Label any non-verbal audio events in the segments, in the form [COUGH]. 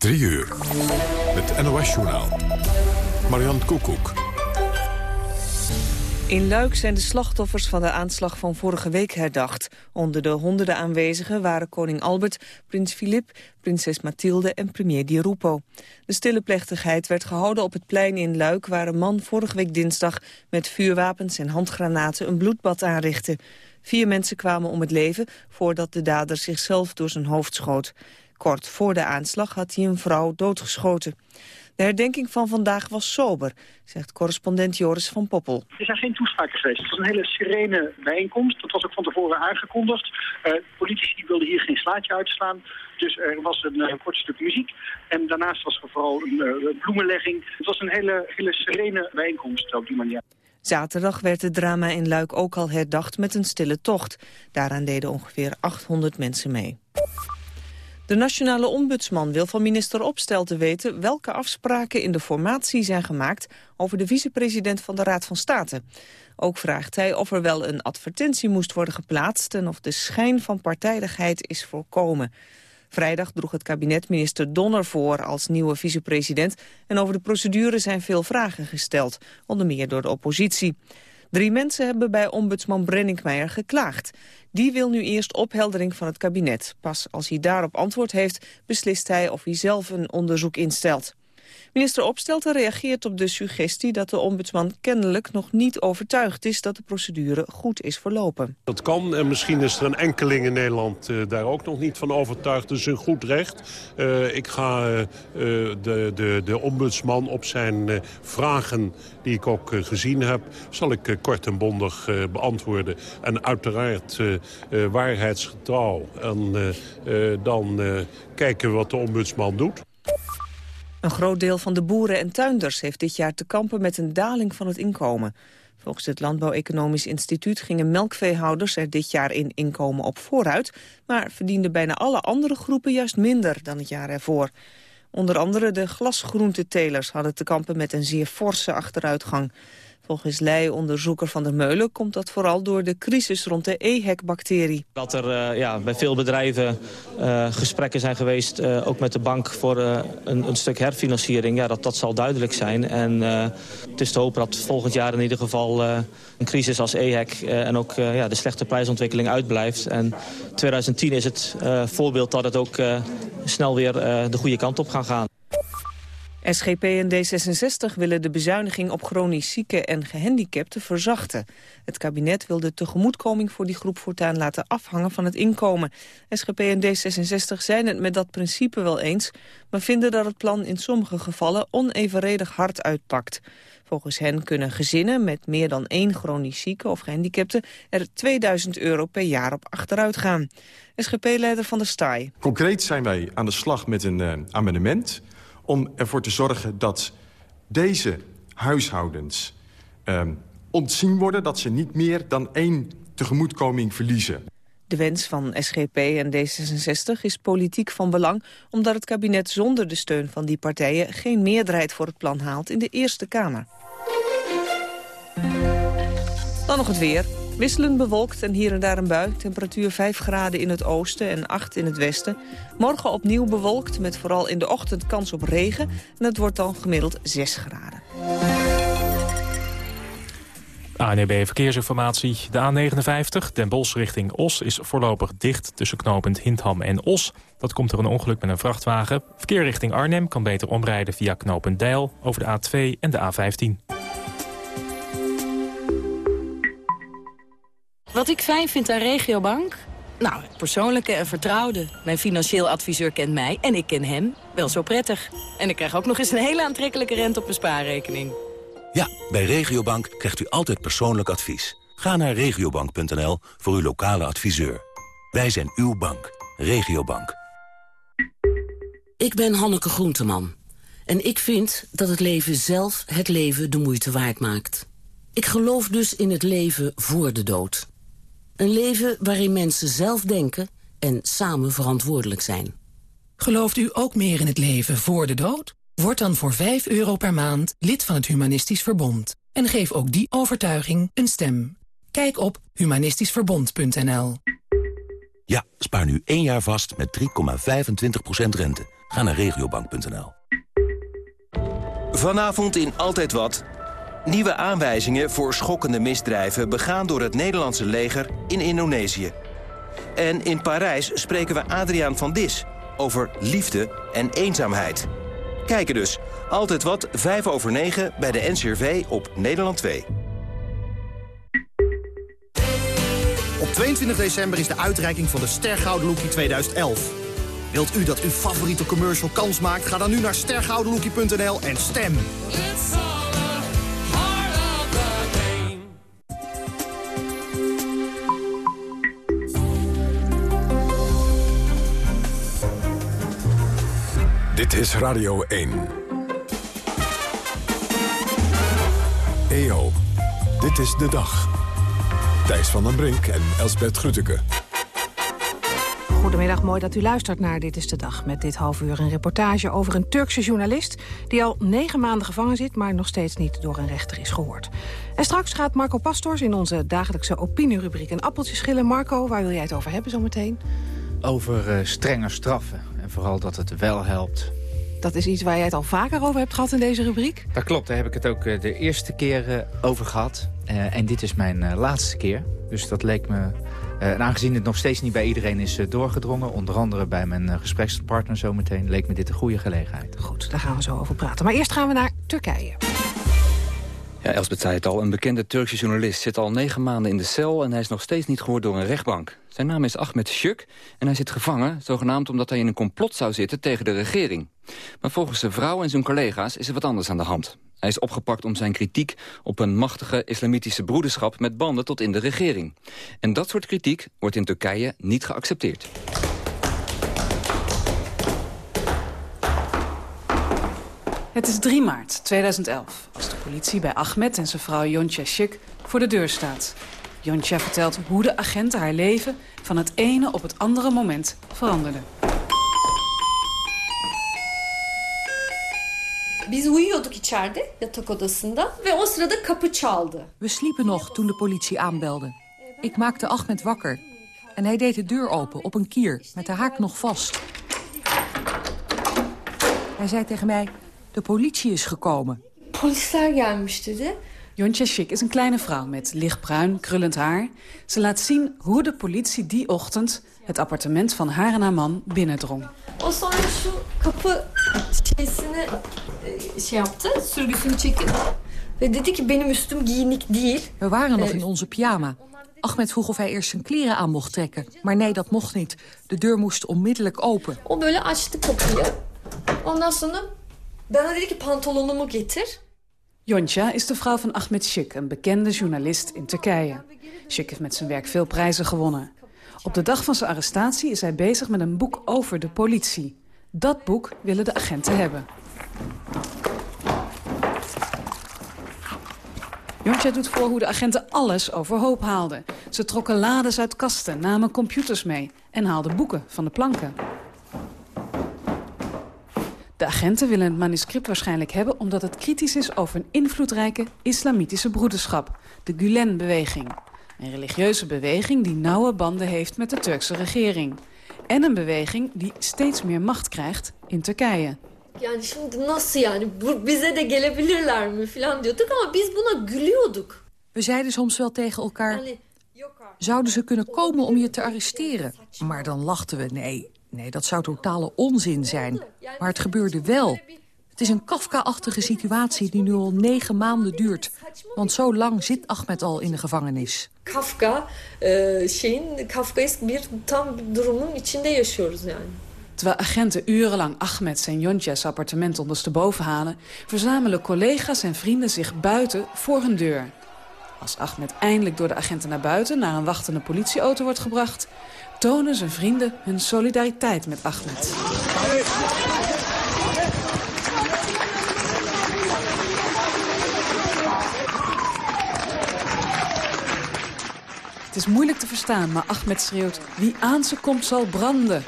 3 uur. Het NOS-journaal. Marian Koekoek. In Luik zijn de slachtoffers van de aanslag van vorige week herdacht. Onder de honderden aanwezigen waren koning Albert, prins Filip, prinses Mathilde en premier Di Rupo. De stille plechtigheid werd gehouden op het plein in Luik... waar een man vorige week dinsdag met vuurwapens en handgranaten een bloedbad aanrichtte. Vier mensen kwamen om het leven voordat de dader zichzelf door zijn hoofd schoot. Kort voor de aanslag had hij een vrouw doodgeschoten. De herdenking van vandaag was sober, zegt correspondent Joris van Poppel. Er zijn geen toespraken geweest. Het was een hele serene bijeenkomst. Dat was ook van tevoren aangekondigd. Uh, politici wilden hier geen slaatje uitslaan. Dus er was een, een kort stuk muziek. En daarnaast was er vooral een uh, bloemenlegging. Het was een hele, hele serene bijeenkomst op die manier. Zaterdag werd het drama in Luik ook al herdacht met een stille tocht. Daaraan deden ongeveer 800 mensen mee. De nationale ombudsman wil van minister Opstelten weten welke afspraken in de formatie zijn gemaakt over de vicepresident van de Raad van State. Ook vraagt hij of er wel een advertentie moest worden geplaatst en of de schijn van partijdigheid is voorkomen. Vrijdag droeg het kabinet minister Donner voor als nieuwe vicepresident en over de procedure zijn veel vragen gesteld, onder meer door de oppositie. Drie mensen hebben bij ombudsman Brenninkmeijer geklaagd. Die wil nu eerst opheldering van het kabinet. Pas als hij daarop antwoord heeft, beslist hij of hij zelf een onderzoek instelt. Minister Opstelten reageert op de suggestie dat de ombudsman kennelijk nog niet overtuigd is dat de procedure goed is verlopen. Dat kan en misschien is er een enkeling in Nederland uh, daar ook nog niet van overtuigd. Dus een goed recht. Uh, ik ga uh, de, de, de ombudsman op zijn vragen die ik ook gezien heb, zal ik kort en bondig beantwoorden. En uiteraard waarheidsgetrouw. En dan kijken wat de ombudsman doet. Een groot deel van de boeren en tuinders heeft dit jaar te kampen met een daling van het inkomen. Volgens het Landbouw-Economisch Instituut gingen melkveehouders er dit jaar in inkomen op vooruit, maar verdienden bijna alle andere groepen juist minder dan het jaar ervoor. Onder andere de glasgroentetelers hadden te kampen met een zeer forse achteruitgang. Volgens Leij-onderzoeker Van der Meulen komt dat vooral door de crisis rond de EHEC-bacterie. Dat er uh, ja, bij veel bedrijven uh, gesprekken zijn geweest, uh, ook met de bank voor een, een, stuk herfinanciering. Ja, dat, dat zal duidelijk zijn. En het is te hopen dat volgend jaar in ieder geval een crisis als EHEC en ook ja, de slechte prijsontwikkeling uitblijft. En 2010 is het voorbeeld dat het ook snel weer de goede kant op gaat gaan. SGP en D66 willen de bezuiniging op chronisch zieken en gehandicapten verzachten. Het kabinet wil de tegemoetkoming voor die groep voortaan laten afhangen van het inkomen. SGP en D66 zijn het met dat principe wel eens, maar vinden dat het plan in sommige gevallen onevenredig hard uitpakt. Volgens hen kunnen gezinnen met meer dan één chronisch zieke of gehandicapte er 2000 euro per jaar op achteruit gaan. SGP-leider Van der Staaij. Concreet zijn wij aan de slag met een uh, amendement om ervoor te zorgen dat deze huishoudens uh, ontzien worden... dat ze niet meer dan één tegemoetkoming verliezen. De wens van SGP en D66 is politiek van belang... omdat het kabinet zonder de steun van die partijen... geen meerderheid voor het plan haalt in de Eerste Kamer. Dan nog het weer. Wisselend bewolkt en hier en daar een bui. Temperatuur 5 graden in het oosten en 8 in het westen. Morgen opnieuw bewolkt met vooral in de ochtend kans op regen. En het wordt dan gemiddeld 6 graden. ANEB Verkeersinformatie. De A59, Den Bosch richting Os, is voorlopig dicht tussen knooppunt Hindham en Os. Dat komt door een ongeluk met een vrachtwagen. Verkeer richting Arnhem kan beter omrijden via knooppunt Deil over de A2 en de A15. Wat ik fijn vind aan Regiobank? Nou, persoonlijke en vertrouwde. Mijn financieel adviseur kent mij en ik ken hem wel zo prettig. En ik krijg ook nog eens een hele aantrekkelijke rente op mijn spaarrekening. Ja, bij Regiobank krijgt u altijd persoonlijk advies. Ga naar regiobank.nl voor uw lokale adviseur. Wij zijn uw bank. Regiobank. Ik ben Hanneke Groenteman. En ik vind dat het leven zelf het leven de moeite waard maakt. Ik geloof dus in het leven voor de dood. Een leven waarin mensen zelf denken en samen verantwoordelijk zijn. Gelooft u ook meer in het leven voor de dood? Word dan voor 5 euro per maand lid van het Humanistisch Verbond. En geef ook die overtuiging een stem. Kijk op humanistischverbond.nl Ja, spaar nu één jaar vast met 3,25% rente. Ga naar regiobank.nl. Vanavond in Altijd Wat. Nieuwe aanwijzingen voor schokkende misdrijven... begaan door het Nederlandse leger in Indonesië. En in Parijs spreken we Adriaan van Dis... over liefde en eenzaamheid. Kijken dus. Altijd Wat, 5 over 9 bij de NCRV op Nederland 2. Op 22 december is de uitreiking van de Stergouden Lookie 2011. Wilt u dat uw favoriete commercial kans maakt? Ga dan nu naar stergoudenlookie.nl en stem. Dit is Radio 1. EO, dit is de dag. Thijs van den Brink en Elsbert Grütke. Goedemiddag, mooi dat u luistert naar Dit is de Dag. Met dit half uur een reportage over een Turkse journalist... die al negen maanden gevangen zit, maar nog steeds niet door een rechter is gehoord. En straks gaat Marco Pastors in onze dagelijkse opinierubriek... een appeltje schillen. Marco, waar wil jij het over hebben zometeen? Over uh, strenge straffen. En vooral dat het wel helpt. Dat is iets waar jij het al vaker over hebt gehad in deze rubriek? Dat klopt, daar heb ik het ook uh, de eerste keer uh, over gehad. en dit is mijn laatste keer. Dus dat leek me uh, en aangezien het nog steeds niet bij iedereen is doorgedrongen... onder andere bij mijn gesprekspartner zometeen... leek me dit een goede gelegenheid. Goed, daar gaan we zo over praten. Maar eerst gaan we naar Turkije. Ja, Elsbeth zei het al. Een bekende Turkse journalist zit al negen maanden in de cel... en hij is nog steeds niet gehoord door een rechtbank. Zijn naam is Ahmet Şük en hij zit gevangen... zogenaamd omdat hij in een complot zou zitten tegen de regering. Maar volgens zijn vrouw en zijn collega's is er wat anders aan de hand. Hij is opgepakt om zijn kritiek op een machtige islamitische broederschap... met banden tot in de regering. En dat soort kritiek wordt in Turkije niet geaccepteerd. Het is 3 maart 2011 als de politie bij Ahmed en zijn vrouw Yontja Şık voor de deur staat. Yontja vertelt hoe de agenten haar leven van het ene op het andere moment veranderden. Biz uyuyorduk içeride yatak odasında ve o sırada kapı çaldı. We sliepen nog toen de politie aanbelde. Ik maakte Ahmed wakker. En hij deed de deur open op een kier met de haak nog vast. Hij zei tegen mij, de politie is gekomen. Polisler gelmiş dedi. Jontje Schick is een kleine vrouw met lichtbruin, krullend haar. Ze laat zien hoe de politie die ochtend het appartement van haar en haar man binnendrong. O sonra şu kapı şeysini şey yaptı, sürgüsünü çekip ve dedi ki benim üstüm giyinik değil. We waren nog in onze pyjama. Ahmed vroeg of hij eerst zijn kleren aan mocht trekken. Maar nee, dat mocht niet. De deur moest onmiddellijk open. O böyle açtı kapıyı. Ondan sonra bana dedi ki pantolonumu getir. Yontja is de vrouw van Ahmed Şık, een bekende journalist in Turkije. Şık heeft met zijn werk veel prijzen gewonnen. Op de dag van zijn arrestatie is hij bezig met een boek over de politie. Dat boek willen de agenten hebben. Jontja doet voor hoe de agenten alles overhoop haalden. Ze trokken lades uit kasten, namen computers mee en haalden boeken van de planken. De agenten willen het manuscript waarschijnlijk hebben... omdat het kritisch is over een invloedrijke islamitische broederschap. De Gulen-beweging. Een religieuze beweging die nauwe banden heeft met de Turkse regering. En een beweging die steeds meer macht krijgt in Turkije. Yani şimdi nasıl yani bize de gelebilirler mi falan diyorduk ama biz buna gülüyorduk. We zeiden soms wel tegen elkaar... Zouden ze kunnen komen om je te arresteren? Maar dan lachten we, nee, nee, dat zou totale onzin zijn. Maar het gebeurde wel. Het is een Kafka-achtige situatie die nu al negen maanden duurt. Want zo lang zit Ahmed al in de gevangenis. Kafka, uh, şeyin Kafkaesk bir tam durumun içinde yaşıyoruz yani. Terwijl agenten urenlang Ahmeds en Jontja's appartement ondersteboven halen... verzamelen collega's en vrienden zich buiten voor hun deur. Als Ahmed eindelijk door de agenten naar buiten... naar een wachtende politieauto wordt gebracht... tonen zijn vrienden hun solidariteit met Ahmed. Het is moeilijk te verstaan, maar Ahmed schreeuwt... wie aan ze komt zal branden.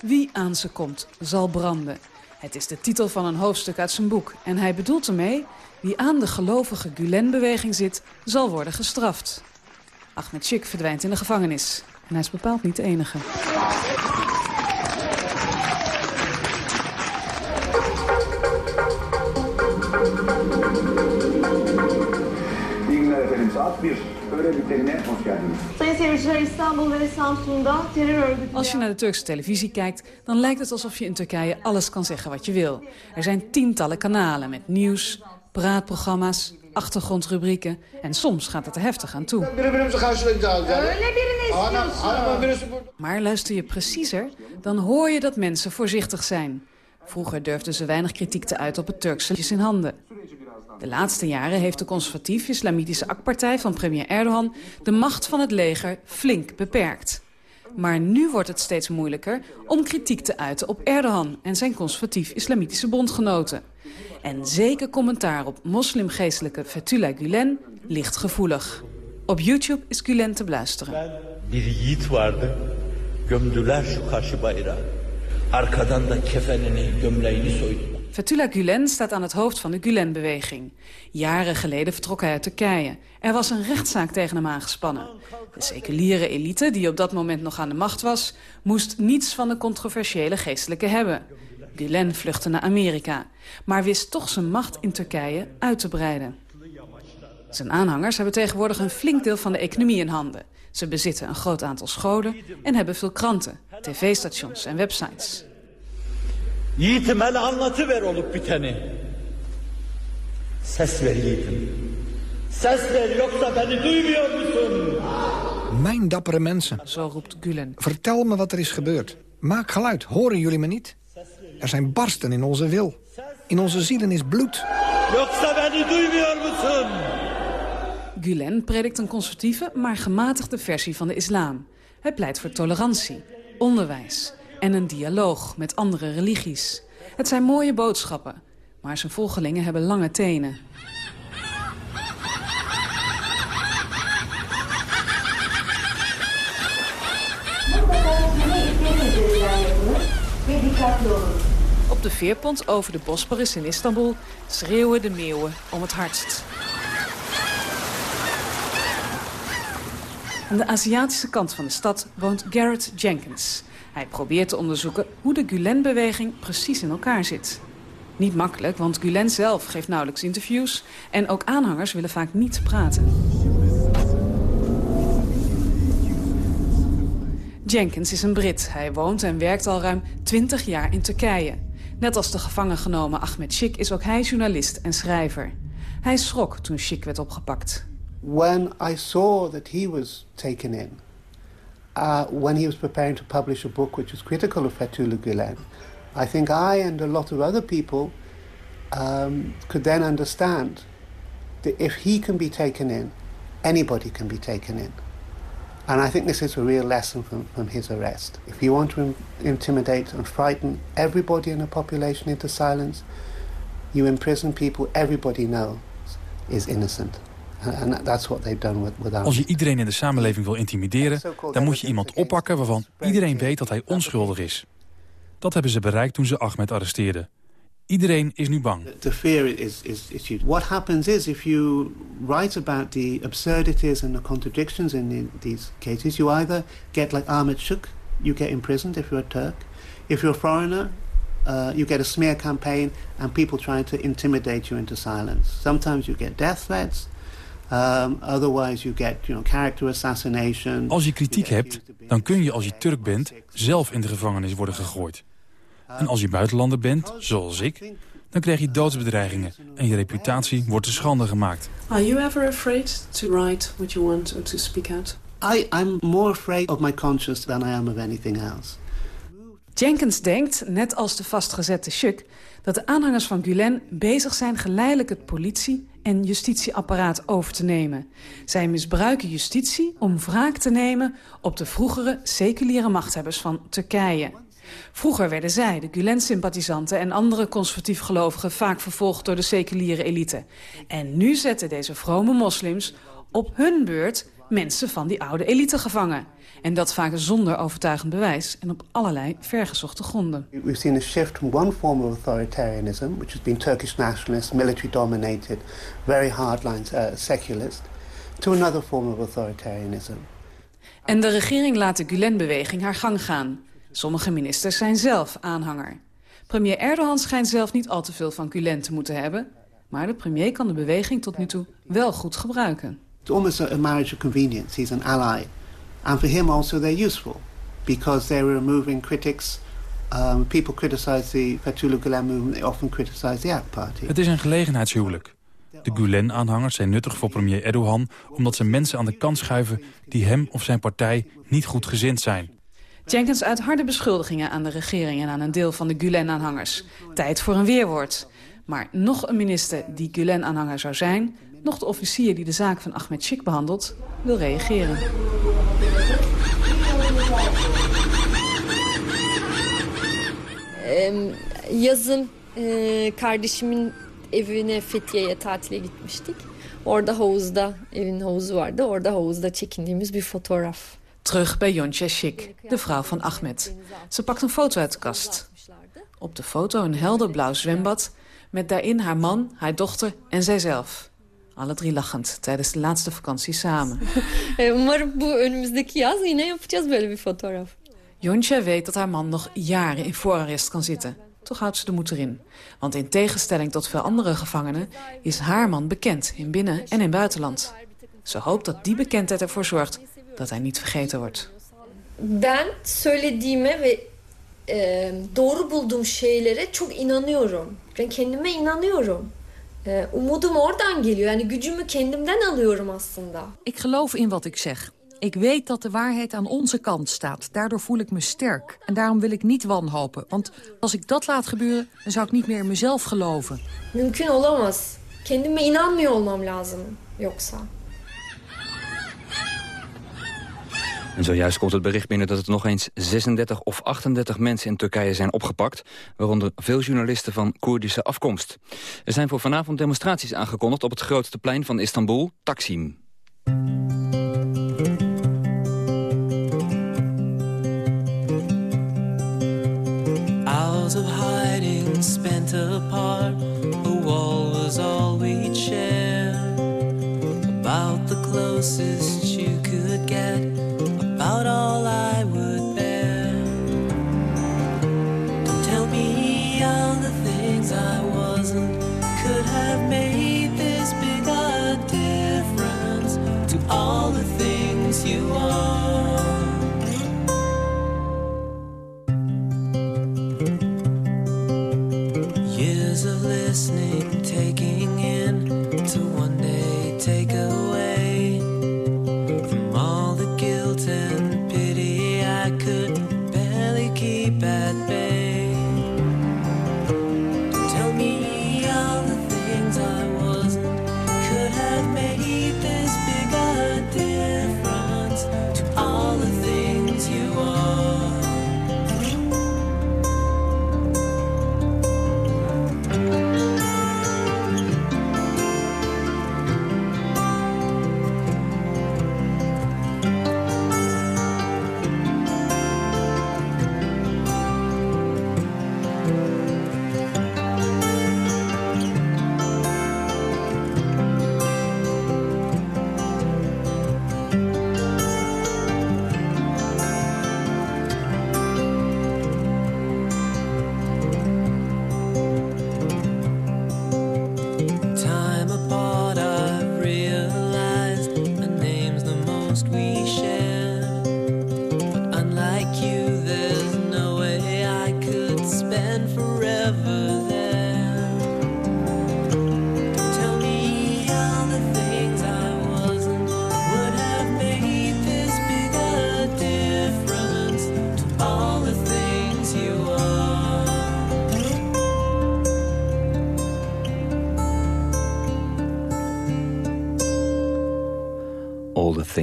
Wie aan ze komt, zal branden. Het is de titel van een hoofdstuk uit zijn boek. En hij bedoelt ermee, wie aan de gelovige Gulen-beweging zit, zal worden gestraft. Ahmed Shik verdwijnt in de gevangenis. En hij is bepaald niet de enige. İyi günler efendim. Saat 1. Öğle bültenine hoş geldiniz. Sayın seyirciler İstanbul ve Samsun'da terör örgütü... Als je naar de Turkse televisie kijkt, dan lijkt het alsof je in Turkije alles kan zeggen wat je wil. Er zijn tientallen kanalen met nieuws, praatprogramma's, achtergrondrubrieken... en soms gaat het er heftig aan toe. Maar luister je preciezer, dan hoor je dat mensen voorzichtig zijn. Vroeger durfden ze weinig kritiek te uiten op het Turkse in handen. De laatste jaren heeft de conservatief-islamitische AK-partij van premier Erdogan... de macht van het leger flink beperkt. Maar nu wordt het steeds moeilijker om kritiek te uiten op Erdogan... en zijn conservatief-islamitische bondgenoten. En zeker commentaar op moslimgeestelijke Fethullah Gulen ligt gevoelig. Op YouTube is Gulen te beluisteren. Fethullah Gulen staat aan het hoofd van de Gulen-beweging. Jaren geleden vertrok hij uit Turkije. Er was een rechtszaak tegen hem aangespannen. De seculiere elite, die op dat moment nog aan de macht was... moest niets van de controversiële geestelijke hebben. Gulen vluchtte naar Amerika, maar wist toch zijn macht in Turkije uit te breiden. Zijn aanhangers hebben tegenwoordig een flink deel van de economie in handen. Ze bezitten een groot aantal scholen en hebben veel kranten, tv-stations en websites. Yiğitim hele anlatıver olup biteni. Ses ver yiğitim. Ses ver yoksa beni duymuyor musun? Mijn dappere mensen. Zo roept Gulen. Vertel me wat er is gebeurd. Maak geluid. Horen jullie me niet? Er zijn barsten in onze wil. In onze zielen is bloed. Yoksa beni duymuyor musun? Gulen predikt een conservatieve, maar gematigde versie van de islam. Hij pleit voor tolerantie, onderwijs en een dialoog met andere religies. Het zijn mooie boodschappen, maar zijn volgelingen hebben lange tenen. Op de veerpont over de Bosporus in Istanbul schreeuwen de meeuwen om het hardst. Aan de Aziatische kant van de stad woont Garrett Jenkins. Hij probeert te onderzoeken hoe de Gulen-beweging precies in elkaar zit. Niet makkelijk, want Gulen zelf geeft nauwelijks interviews... en ook aanhangers willen vaak niet praten. Jenkins is een Brit. Hij woont en werkt al ruim 20 jaar in Turkije. Net als de gevangen genomen Ahmed Shik is ook hij journalist en schrijver. Hij schrok toen Shik werd opgepakt. When I saw that he was taken in, uh, when he was preparing to publish a book which was critical of Fethullah Gulen, I think I and a lot of other people um, could then understand that if he can be taken in, anybody can be taken in. And I think this is a real lesson from, from his arrest. If you want to in- intimidate and frighten everybody in a population into silence, you imprison people everybody knows is innocent. And, and that's what they've done with, with Als je iedereen in de samenleving wil intimideren... dan moet je iemand oppakken waarvan iedereen weet dat hij onschuldig is. Dat hebben ze bereikt toen ze Ahmed arresteerden. Iedereen is nu bang. The fear is, is, is huge. What happens is if you write about the absurdities and the contradictions in the, these cases, you either get like Ahmed Shuk, you get imprisoned if you're a Turk. If you're a foreigner, uh, you get a smear campaign and people trying to intimidate you into silence. Sometimes you get death threats. Um, otherwise you get you know, character assassination. Als je kritiek hebt, dan kun je als je Turk bent zelf in de gevangenis worden gegooid. En als je buitenlander bent, zoals ik, dan krijg je doodsbedreigingen en je reputatie wordt te schande gemaakt. Are you ever afraid to write what you want or to speak out? I, I'm more afraid of my conscience than I am of anything else. Jenkins denkt, net als de vastgezette Shuk... dat de aanhangers van Gulen bezig zijn geleidelijk het politie- en justitieapparaat over te nemen. Zij misbruiken justitie om wraak te nemen op de vroegere seculiere machthebbers van Turkije. Vroeger werden zij, de Gulen-sympathisanten en andere conservatief gelovigen... vaak vervolgd door de seculiere elite. En nu zetten deze vrome moslims op hun beurt mensen van die oude elite gevangen. En dat vaak zonder overtuigend bewijs en op allerlei vergezochte gronden. We've seen a shift from one form of authoritarianism, which has been Turkish nationalist, military dominated, very hardline uh, secularist, to another form of authoritarianism. En de regering laat de Gulen-beweging haar gang gaan. Sommige ministers zijn zelf aanhanger. Premier Erdogan schijnt zelf niet al te veel van Gulen te moeten hebben... maar de premier kan de beweging tot nu toe wel goed gebruiken. It's almost a, marriage of convenience. He's an ally. And for him also they're useful because they're removing critics. Um, people criticize the Fethullah Gulen movement, they often criticize the ACT party. Het is een gelegenheidshuwelijk. De Gulen-aanhangers zijn nuttig voor premier Erdogan... omdat ze mensen aan de kant schuiven die hem of zijn partij niet goed gezind zijn. Jenkins uit harde beschuldigingen aan de regering en aan een deel van de Gulen-aanhangers. Tijd voor een weerwoord. Maar nog een minister die Gulen-aanhanger zou zijn... nog de officier die de zaak van Ahmed Schick behandelt, wil reageren. Ee, yazın e, kardeşimin evine Fethiye'ye tatile gitmiştik. Orada havuzda, evin havuzu vardı. Orada havuzda çekindiğimiz bir fotoğraf. Terug bij Jontje Schick, de vrouw van Ahmed. Ze pakt een foto uit de kast. Op de foto een helder blauw zwembad... met daarin haar man, haar dochter en zijzelf. Alle drie lachend tijdens de laatste vakantie samen. [LAUGHS] Umarım bu önümüzdeki yaz yine yapacağız böyle bir fotoğraf. Jontje weet dat haar man nog jaren in voorarrest kan zitten. Toch houdt ze de moed erin. Want in tegenstelling tot veel andere gevangenen... is haar man bekend in binnen- en in buitenland. Ze hoopt dat die bekendheid ervoor zorgt dat hij niet vergeten wordt. Ben söylediğime ve e, doğru bulduğum şeylere çok inanıyorum. Ben kendime inanıyorum. E, umudum oradan geliyor. Yani gücümü kendimden alıyorum aslında. Ik geloof in wat ik zeg. Ik weet dat de waarheid aan onze kant staat. Daardoor voel ik me sterk. En daarom wil ik niet wanhopen. Want als ik dat laat gebeuren, dan zou ik niet meer in mezelf geloven. Mümkün olamaz. Kendime inanmıyor olmam lazım yoksa. En zojuist komt het bericht binnen dat er nog eens 36 of 38 mensen in Turkije zijn opgepakt, waaronder veel journalisten van Koerdische afkomst. Er zijn voor vanavond demonstraties aangekondigd op het grootste plein van Istanbul, Taksim. Spent apart, a wall was all we'd share. About the closest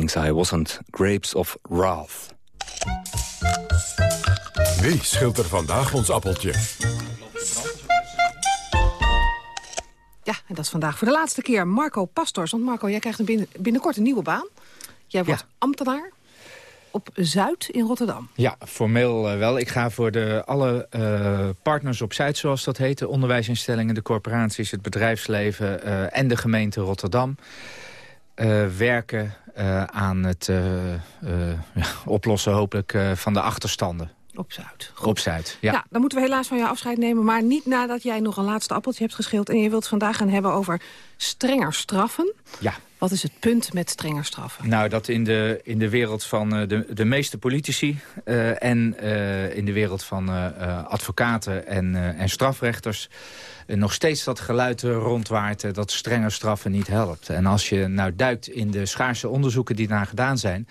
Things I Wasn't, Grapes of Wrath. Wie scheelt er vandaag ons appeltje? Ja, en dat is vandaag voor de laatste keer Marco Pastors. Want Marco, jij krijgt een binnen, binnenkort een nieuwe baan. Jij wordt ambtenaar op Zuid in Rotterdam. Ja, formeel eh, wel. Ik ga voor de, alle eh, partners op Zuid, zoals dat heet... de onderwijsinstellingen, de corporaties, het bedrijfsleven... eh, en de gemeente Rotterdam... werken aan het ja, oplossen hopelijk van de achterstanden. Op Zuid. Op Zuid, ja. Nou, dan moeten we helaas van jou afscheid nemen. Maar niet nadat jij nog een laatste appeltje hebt geschild. En je wilt vandaag gaan hebben over strenger straffen. Ja. Wat is het punt met strenger straffen? Nou, dat in de, in de wereld van de, de meeste politici... Uh, en uh, in de wereld van advocaten en, en strafrechters... nog steeds dat geluid rondwaart dat strenger straffen niet helpt. En als je nou duikt in de schaarse onderzoeken die daar gedaan zijn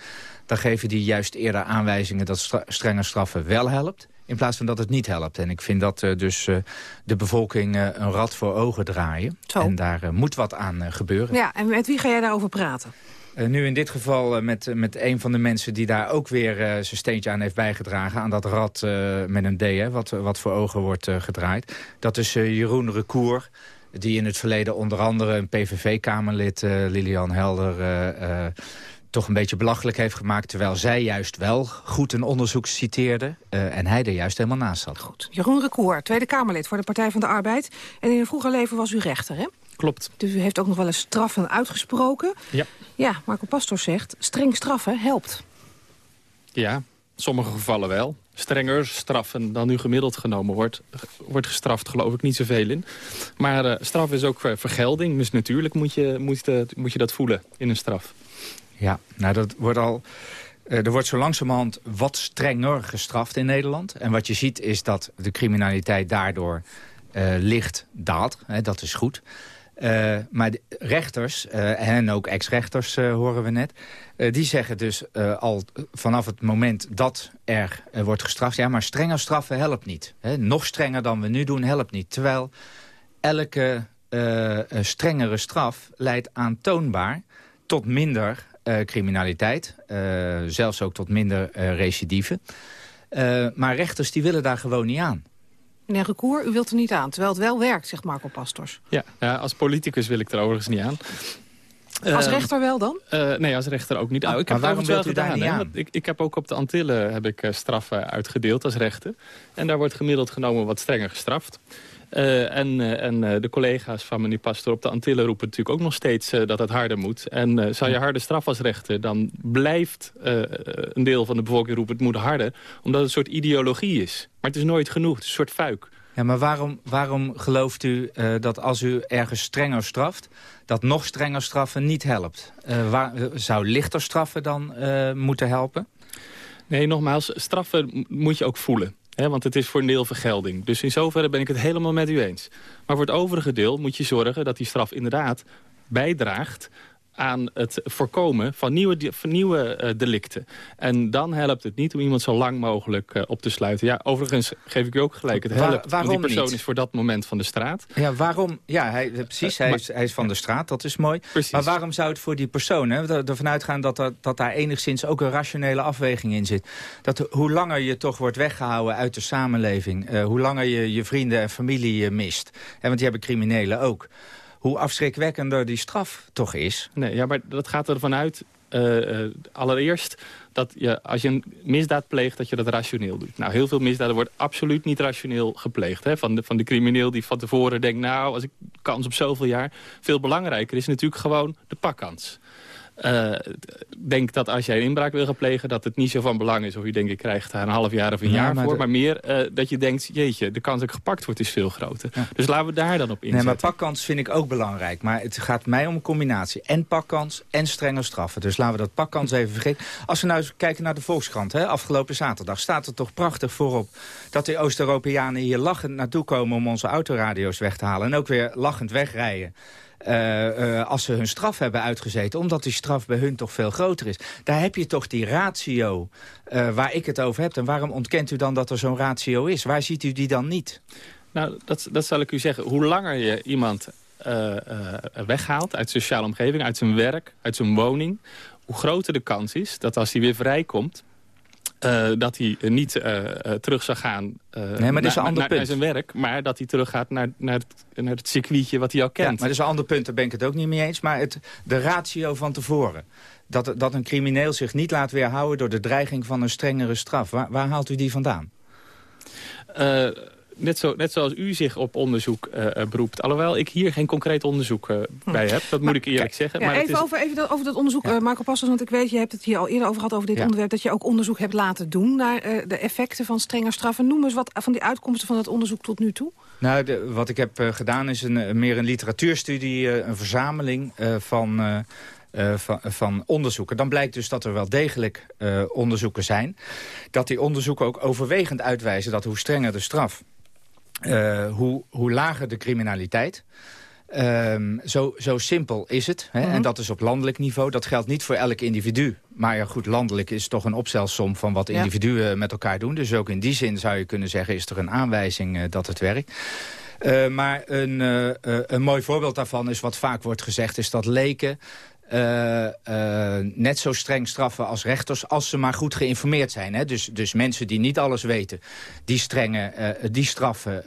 dan geven die juist eerder aanwijzingen dat stra strenge straffen wel helpt in plaats van dat het niet helpt. En ik vind dat uh, dus uh, de bevolking uh, een rad voor ogen draaien. Zo. En daar moet wat aan gebeuren. Ja, en met wie ga jij daarover praten? Nu in dit geval met, met een van de mensen die daar ook weer zijn steentje aan heeft bijgedragen. Aan dat rad met een D, hè, wat, wat voor ogen wordt gedraaid. Dat is Jeroen Recour. Die in het verleden onder andere een PVV-kamerlid, Lilian Helder toch een beetje belachelijk heeft gemaakt... terwijl zij juist wel goed een onderzoek citeerde... En hij er juist helemaal naast zat. Goed. Jeroen Recour, Tweede Kamerlid voor de Partij van de Arbeid. En in een vroeger leven was u rechter, hè? Klopt. Dus u heeft ook nog wel eens straffen uitgesproken. Ja. Ja, Marco Pastor zegt, streng straffen helpt. Ja, sommige gevallen wel. Strenger straffen dan nu gemiddeld genomen wordt. Wordt gestraft geloof ik niet zoveel in. Maar uh, straf is ook vergelding. Dus natuurlijk moet je, moet, uh, moet je dat voelen in een straf. Ja, nou dat wordt al... Uh, er wordt zo langzamerhand wat strenger gestraft in Nederland. En wat je ziet is dat de criminaliteit daardoor uh, licht daalt. Hè, dat is goed. Uh, maar rechters, en ook ex-rechters horen we net... die zeggen dus al vanaf het moment dat er wordt gestraft... ja, maar strenger straffen helpt niet. Hè, nog strenger dan we nu doen helpt niet. Terwijl elke strengere straf leidt aantoonbaar tot minder criminaliteit. Zelfs ook tot minder recidive. maar rechters die willen daar gewoon niet aan. Meneer Recour, u wilt er niet aan, terwijl het wel werkt, zegt Marco Pastors. Ja, ja als politicus wil ik er overigens niet aan. Als rechter wel dan? Uh, nee, als rechter ook niet. Oh, ik heb waarom wel gedaan, daar niet aan? Ik, ik, heb ook op de Antillen heb ik, uh, straffen uitgedeeld als rechter. En daar wordt gemiddeld genomen wat strenger gestraft. Uh, en uh, en uh, de collega's van meneer Pastor op de Antillen roepen natuurlijk ook nog steeds dat het harder moet. En zou je harde straf als rechter, dan blijft een deel van de bevolking roepen het moet harder. Omdat het een soort ideologie is. Maar het is nooit genoeg, het is een soort fuik. Ja, maar waarom, waarom gelooft u dat als u ergens strenger straft... dat nog strenger straffen niet helpt? waar, zou lichter straffen dan moeten helpen? Nee, nogmaals, straffen moet je ook voelen. Want het is voor een vergelding. Dus in zoverre ben ik het helemaal met u eens. Maar voor het overige deel moet je zorgen dat die straf inderdaad bijdraagt aan het voorkomen van nieuwe, van nieuwe uh, delicten. En dan helpt het niet om iemand zo lang mogelijk uh, op te sluiten. Ja, overigens geef ik u ook gelijk. Het helpt, Waar, waarom want die persoon niet? is voor dat moment van de straat. Ja, waarom? Ja, hij, precies, hij, maar, is, hij is van de straat, dat is mooi. Precies. Maar waarom zou het voor die persoon, hè, ervan uitgaan dat, er, dat daar enigszins ook een rationele afweging in zit. Dat hoe langer je toch wordt weggehouden uit de samenleving, uh, hoe langer je je vrienden en familie mist. Hè, want die hebben criminelen ook hoe afschrikwekkender die straf toch is. Nee, ja, maar dat gaat ervan uit, uh, uh, allereerst, dat je, als je een misdaad pleegt, dat je dat rationeel doet. Nou, heel veel misdaden wordt absoluut niet rationeel gepleegd. Hè? Van, de, van de crimineel die van tevoren denkt, nou, als ik kans op zoveel jaar. Veel belangrijker is natuurlijk gewoon de pakkans. Uh, denk dat als jij een inbraak wil gaan plegen... dat het niet zo van belang is of je denkt... ik krijg daar een half jaar of een Ja, jaar maar voor. de- Maar meer uh, dat je denkt... jeetje, de kans dat ik gepakt word is veel groter. Dus laten we daar dan op Nee, inzetten. maar pakkans vind ik ook belangrijk. Maar het gaat mij om een combinatie. En pakkans en strenge straffen. Dus laten we dat pakkans even vergeten. Als we nou eens kijken naar de Volkskrant. Hè, afgelopen zaterdag staat er toch prachtig voorop... dat de Oost-Europeanen hier lachend naartoe komen... om onze autoradio's weg te halen. En ook weer lachend wegrijden. Eh, eh, als ze hun straf hebben uitgezeten. Omdat die straf bij hun toch veel groter is. Daar heb je toch die ratio eh, waar ik het over heb. En waarom ontkent u dan dat er zo'n ratio is? Waar ziet u die dan niet? Nou, dat, dat zal ik u zeggen. Hoe langer je iemand weghaalt uit sociale omgeving, uit zijn werk, uit zijn woning... hoe groter de kans is dat als hij weer vrijkomt... eh, dat hij niet eh, eh, terug zou gaan Nee, maar is naar, een ander naar- punt. naar zijn werk... maar dat hij terug gaat naar, naar, het, naar het circuitje wat hij al Ja, kent. maar dat is een ander punt, daar ben ik het ook niet mee eens. Maar het, de ratio van tevoren. Dat, dat een crimineel zich niet laat weerhouden door de dreiging van een strengere straf. Waar, waar haalt u die vandaan? Eh, net, zo, net zoals u zich op onderzoek beroept. Alhoewel ik hier geen concreet onderzoek hm. bij heb. Dat moet ik eerlijk zeggen. Ja, maar even, over, even dat, over dat onderzoek, ja. Marco Passers. Want ik weet, je hebt het hier al eerder over gehad over dit onderwerp. Dat je ook onderzoek hebt laten doen naar de effecten van strenger straffen. Noem eens wat van die uitkomsten van dat onderzoek tot nu toe. Nou, de, wat ik heb gedaan is een, meer een literatuurstudie. een verzameling van... Uh, van, van, onderzoeken. Dan blijkt dus dat er wel degelijk uh, onderzoeken zijn. Dat die onderzoeken ook overwegend uitwijzen dat hoe strenger de straf... Uh, hoe, hoe lager de criminaliteit... Um, zo, zo simpel is het. Hè? En dat is op landelijk niveau. Dat geldt niet voor elk individu. Maar ja, goed, landelijk is toch een opstelsom van wat individuen met elkaar doen. Dus ook in die zin zou je kunnen zeggen... is er een aanwijzing uh, dat het werkt. Uh, maar een, een mooi voorbeeld daarvan is wat vaak wordt gezegd... is dat leken uh, uh, net zo streng straffen als rechters... als ze maar goed geïnformeerd zijn. Hè? Dus, dus mensen die niet alles weten, die, strengen, uh, die straffen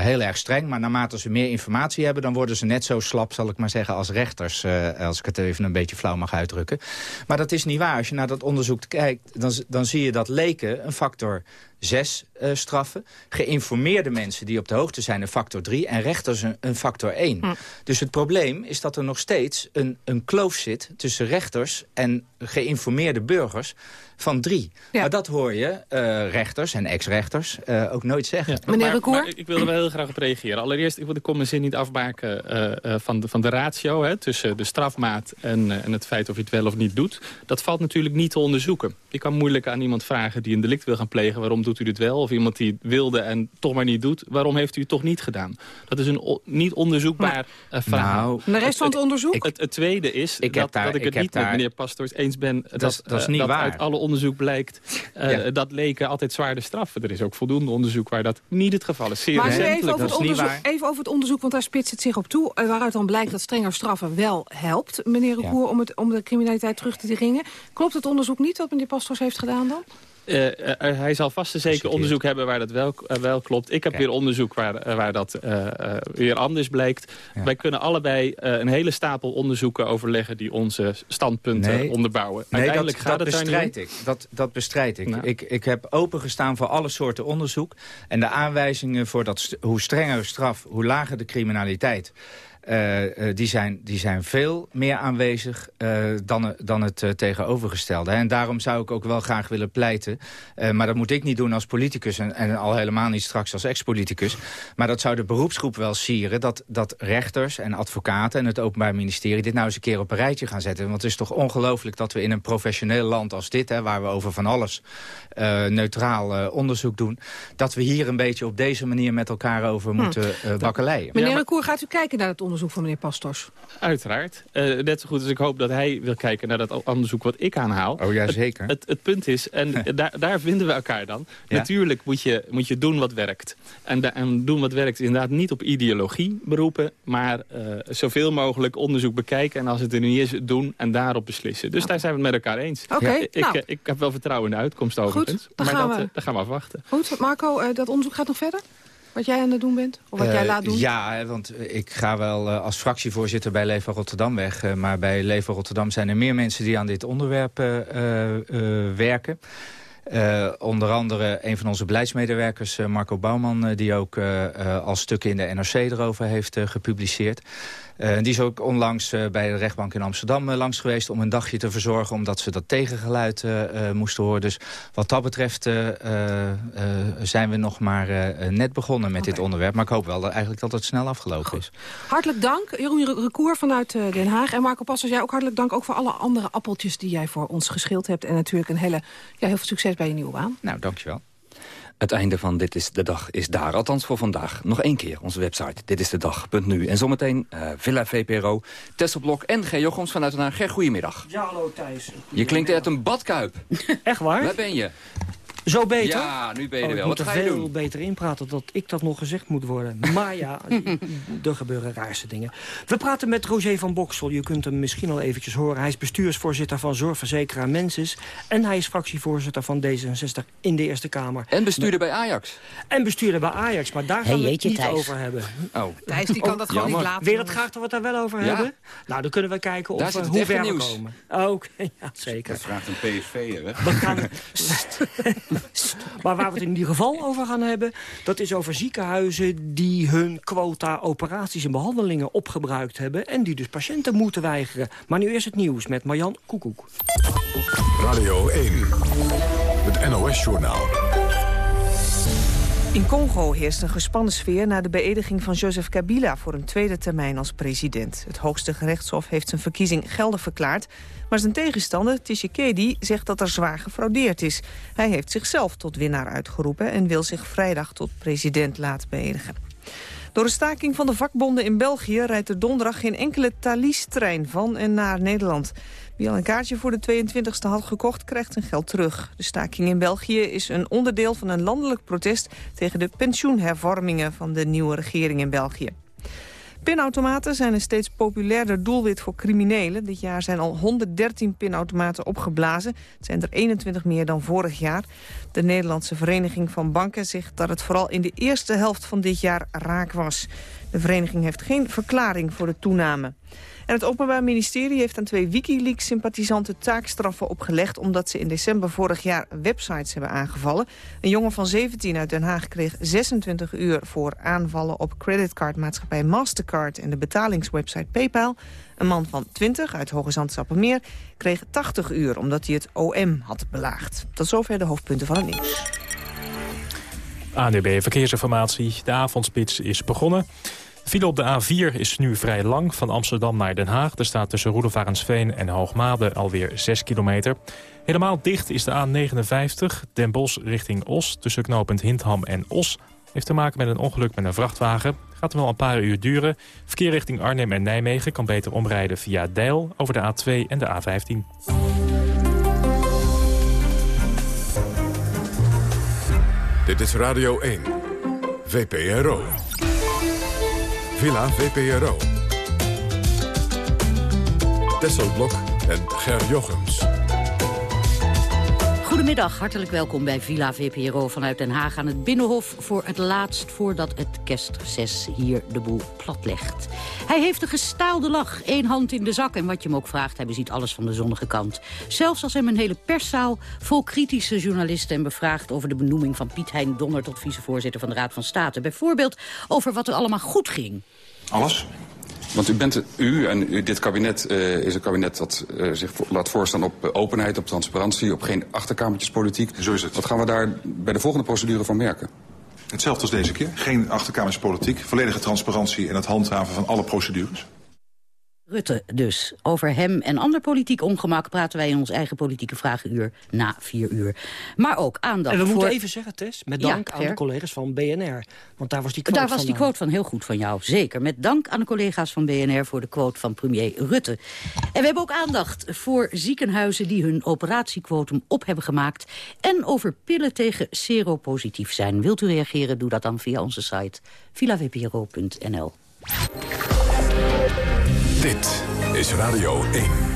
heel erg streng. Maar naarmate ze meer informatie hebben... dan worden ze net zo slap, zal ik maar zeggen, als rechters. als ik het even een beetje flauw mag uitdrukken. Maar dat is niet waar. Als je naar dat onderzoek kijkt, dan, dan zie je dat leken een factor zes uh, straffen. Geïnformeerde mensen die op de hoogte zijn een factor 3. En rechters een, een factor 1. Hm. Dus het probleem is dat er nog steeds een, een kloof zit tussen rechters en geïnformeerde burgers van drie. Ja. Maar dat hoor je uh, rechters en ex-rechters uh, ook nooit zeggen. Ja, Meneer maar, maar, ik wil er wel heel graag op reageren. Allereerst, ik wil de kom zin niet afmaken uh, van, de, van de ratio... Hè, tussen de strafmaat en, en het feit of je het wel of niet doet. Dat valt natuurlijk niet te onderzoeken. Je kan moeilijk aan iemand vragen die een delict wil gaan plegen... waarom doet u dit wel? Of iemand die het wilde en toch maar niet doet... waarom heeft u het toch niet gedaan? Dat is een niet onderzoekbaar maar, verhaal. Nou, de rest van het onderzoek? Het, het, het tweede is ik dat, daar, dat ik het ik niet daar, met meneer Pastors eens ben... Dat, dat, dat is niet dat waar. uit alle onderzoek blijkt uh, ja. dat leken altijd zwaarder straffen. Er is ook voldoende onderzoek waar dat niet het geval is. Zeer maar even over, het onderzoek, even over het onderzoek, want daar spitst het zich op toe. Uh, waaruit dan blijkt dat strenger straffen wel helpt, meneer Recour, ja. om, het, om de criminaliteit terug te dringen. Klopt het onderzoek niet wat meneer Pastors heeft gedaan dan? Uh, uh, hij zal vast en zeker onderzoek hebben waar dat wel, uh, wel klopt. Ik heb Kijk. weer onderzoek waar, waar dat weer anders blijkt. Ja. Wij kunnen allebei een hele stapel onderzoeken overleggen... die onze standpunten nee. onderbouwen. Nee, Uiteindelijk dat, gaat dat het bestrijd ik. Dat, dat bestrijd ik. Nou. ik. Ik heb opengestaan voor alle soorten onderzoek. En de aanwijzingen voor dat hoe strenger straf, hoe lager de criminaliteit... Uh, uh, die, zijn, die zijn veel meer aanwezig uh, dan, dan het tegenovergestelde. En daarom zou ik ook wel graag willen pleiten. maar dat moet ik niet doen als politicus en, en al helemaal niet straks als ex-politicus. Maar dat zou de beroepsgroep wel sieren dat, dat rechters en advocaten en het Openbaar Ministerie dit nou eens een keer op een rijtje gaan zetten. Want het is toch ongelooflijk dat we in een professioneel land als dit, hè, waar we over van alles neutraal onderzoek doen, dat we hier een beetje op deze manier met elkaar over hm. moeten bakkeleien. Meneer ja, maar... Koer, gaat u kijken naar het onderzoek? Onderzoek van meneer Pastors? Uiteraard. Uh, net zo goed als ik hoop dat hij wil kijken naar dat onderzoek wat ik aanhaal. Oh ja, zeker. Het, het, het punt is, en [LAUGHS] daar, daar vinden we elkaar dan. Ja? Natuurlijk moet je, moet je doen wat werkt. En, de, en doen wat werkt is inderdaad niet op ideologie beroepen... maar uh, zoveel mogelijk onderzoek bekijken en als het er niet is, doen en daarop beslissen. Dus okay. daar zijn we het met elkaar eens. Oké. Okay, ik, nou. ik, ik, heb wel vertrouwen in de uitkomst overigens. Goed, dan maar gaan dat, we. uh, daar gaan we afwachten. Goed, Marco, uh, dat onderzoek gaat nog verder? Wat jij aan het doen bent? Of wat uh, jij laat doen? Ja, want ik ga wel uh, als fractievoorzitter bij Leefbaar Rotterdam weg. Uh, maar bij Leefbaar Rotterdam zijn er meer mensen die aan dit onderwerp werken. Uh, onder andere een van onze beleidsmedewerkers, uh, Marco Bouwman... Uh, die ook al stukken in de NRC erover heeft gepubliceerd. Die is ook onlangs bij de rechtbank in Amsterdam langs geweest... om een dagje te verzorgen, omdat ze dat tegengeluid moesten horen. Dus wat dat betreft zijn we nog maar net begonnen met okay. dit onderwerp. Maar ik hoop wel dat, eigenlijk dat het snel afgelopen Goed. is. Hartelijk dank, Jeroen Recour vanuit Den Haag. En Marco Passers, jij ook hartelijk dank ook voor alle andere appeltjes... die jij voor ons geschild hebt. En natuurlijk een hele, ja, heel veel succes bij je nieuwe baan. Nou, dankjewel. Het einde van Dit is de Dag is daar. Althans voor vandaag. Nog één keer onze website ditistedag.nu. En zometeen uh, Villa VPRO, Tesselblok en G. Jochems vanuit Den Haag. Ger, goedemiddag. Ja, hallo Thijs. Je klinkt uit een badkuip. [LAUGHS] Echt waar? Waar ben je? Zo beter? Ja, nu ben je er oh, wel. Wat moet ga er je veel doen? beter inpraten dat ik dat nog gezegd moet worden. Maar ja, [LAUGHS] er gebeuren raarste dingen. We praten met Roger van Boksel. Je kunt hem misschien al eventjes horen. Hij is bestuursvoorzitter van Zorgverzekeraar Mensis. En hij is fractievoorzitter van D66 in de Eerste Kamer. En bestuurder bij Ajax. En bestuurder bij Ajax, maar daar gaan hey, we het niet Thijs. over hebben. Oh. Thijs, die kan oh, dat gewoon jammer. niet laten. Wil het graag dat we het daar wel over Ja. hebben? Nou, dan kunnen we kijken Daar of zit we hoe ver we komen. Oké, ja, zeker. Dat vraagt een PSV'er, hè? We gaan... [LAUGHS] [LAUGHS] [LAUGHS] maar waar we het in ieder geval over gaan hebben... dat is over ziekenhuizen die hun quota operaties en behandelingen opgebruikt hebben... en die dus patiënten moeten weigeren. Maar nu eerst het nieuws met Marjan Koekoek. Radio 1, het NOS-journaal. In Congo heerst een gespannen sfeer na de beëdiging van Joseph Kabila voor een tweede termijn als president. Het hoogste gerechtshof heeft zijn verkiezing geldig verklaard, maar zijn tegenstander Tshisekedi zegt dat er zwaar gefraudeerd is. Hij heeft zichzelf tot winnaar uitgeroepen en wil zich vrijdag tot president laten beëdigen. Door een staking van de vakbonden in België rijdt er donderdag geen enkele Thalys-trein van en naar Nederland. Wie al een kaartje voor de 22e had gekocht, krijgt zijn geld terug. De staking in België is een onderdeel van een landelijk protest... tegen de pensioenhervormingen van de nieuwe regering in België. Pinautomaten zijn een steeds populairder doelwit voor criminelen. Dit jaar zijn al 113 pinautomaten opgeblazen. Het zijn er 21 meer dan vorig jaar. De Nederlandse Vereniging van Banken zegt dat het vooral in de eerste helft van dit jaar raak was. De vereniging heeft geen verklaring voor de toename. En het Openbaar Ministerie heeft aan twee Wikileaks-sympathisanten taakstraffen opgelegd... omdat ze in december vorig jaar websites hebben aangevallen. Een jongen van 17 uit Den Haag kreeg 26 uur voor aanvallen op creditcardmaatschappij Mastercard... en de betalingswebsite PayPal. Een man van 20 uit Hoge Zand-Sappemeer kreeg 80 uur... omdat hij het OM had belaagd. Tot zover de hoofdpunten van het nieuws. ANUB Verkeersinformatie. De avondspits is begonnen. File op de A4 is nu vrij lang, van Amsterdam naar Den Haag. Er staat tussen Roelofarensveen en Hoogmade alweer 6 kilometer. Helemaal dicht is de A59, Den Bosch richting Os... tussen knooppunt Hindham en Os. Heeft te maken met een ongeluk met een vrachtwagen. Gaat wel een paar uur duren. Verkeer richting Arnhem en Nijmegen kan beter omrijden via Deil... over de A2 en de A15. Dit is Radio 1, VPRO. Villa VPRO. Tesselblok en Ger Jochems. Goedemiddag, hartelijk welkom bij Villa VPRO vanuit Den Haag aan het Binnenhof... voor het laatst voordat het kerstreces hier de boel platlegt. Hij heeft een gestaalde lach, één hand in de zak... en wat je hem ook vraagt, hij beziet alles van de zonnige kant. Zelfs als hem een hele perszaal vol kritische journalisten... en bevraagt over de benoeming van Piet Hein Donner... tot vicevoorzitter van de Raad van State. Bijvoorbeeld over wat er allemaal goed ging. Alles? Want u, bent, u en u, dit kabinet uh, is een kabinet dat uh, zich vo laat voorstaan op uh, openheid, op transparantie, op geen achterkamertjespolitiek. Zo is het. Wat gaan we daar bij de volgende procedure van merken? Hetzelfde als deze keer. Geen achterkamerspolitiek, volledige transparantie en het handhaven van alle procedures. Rutte dus. Over hem en ander politiek ongemak praten wij in ons eigen politieke vragenuur na vier uur. Maar ook aandacht En we voor... moeten even zeggen, Tess, met dank Ja, aan de collega's van BNR. Want daar was die quote Daar was die vandaan. quote van heel goed van jou, zeker. Met dank aan de collega's van BNR voor de quote van premier Rutte. En we hebben ook aandacht voor ziekenhuizen die hun operatiequotum op hebben gemaakt... en over pillen tegen seropositief zijn. Wilt u reageren, doe dat dan via onze site villavpro.nl. Dit is Radio 1,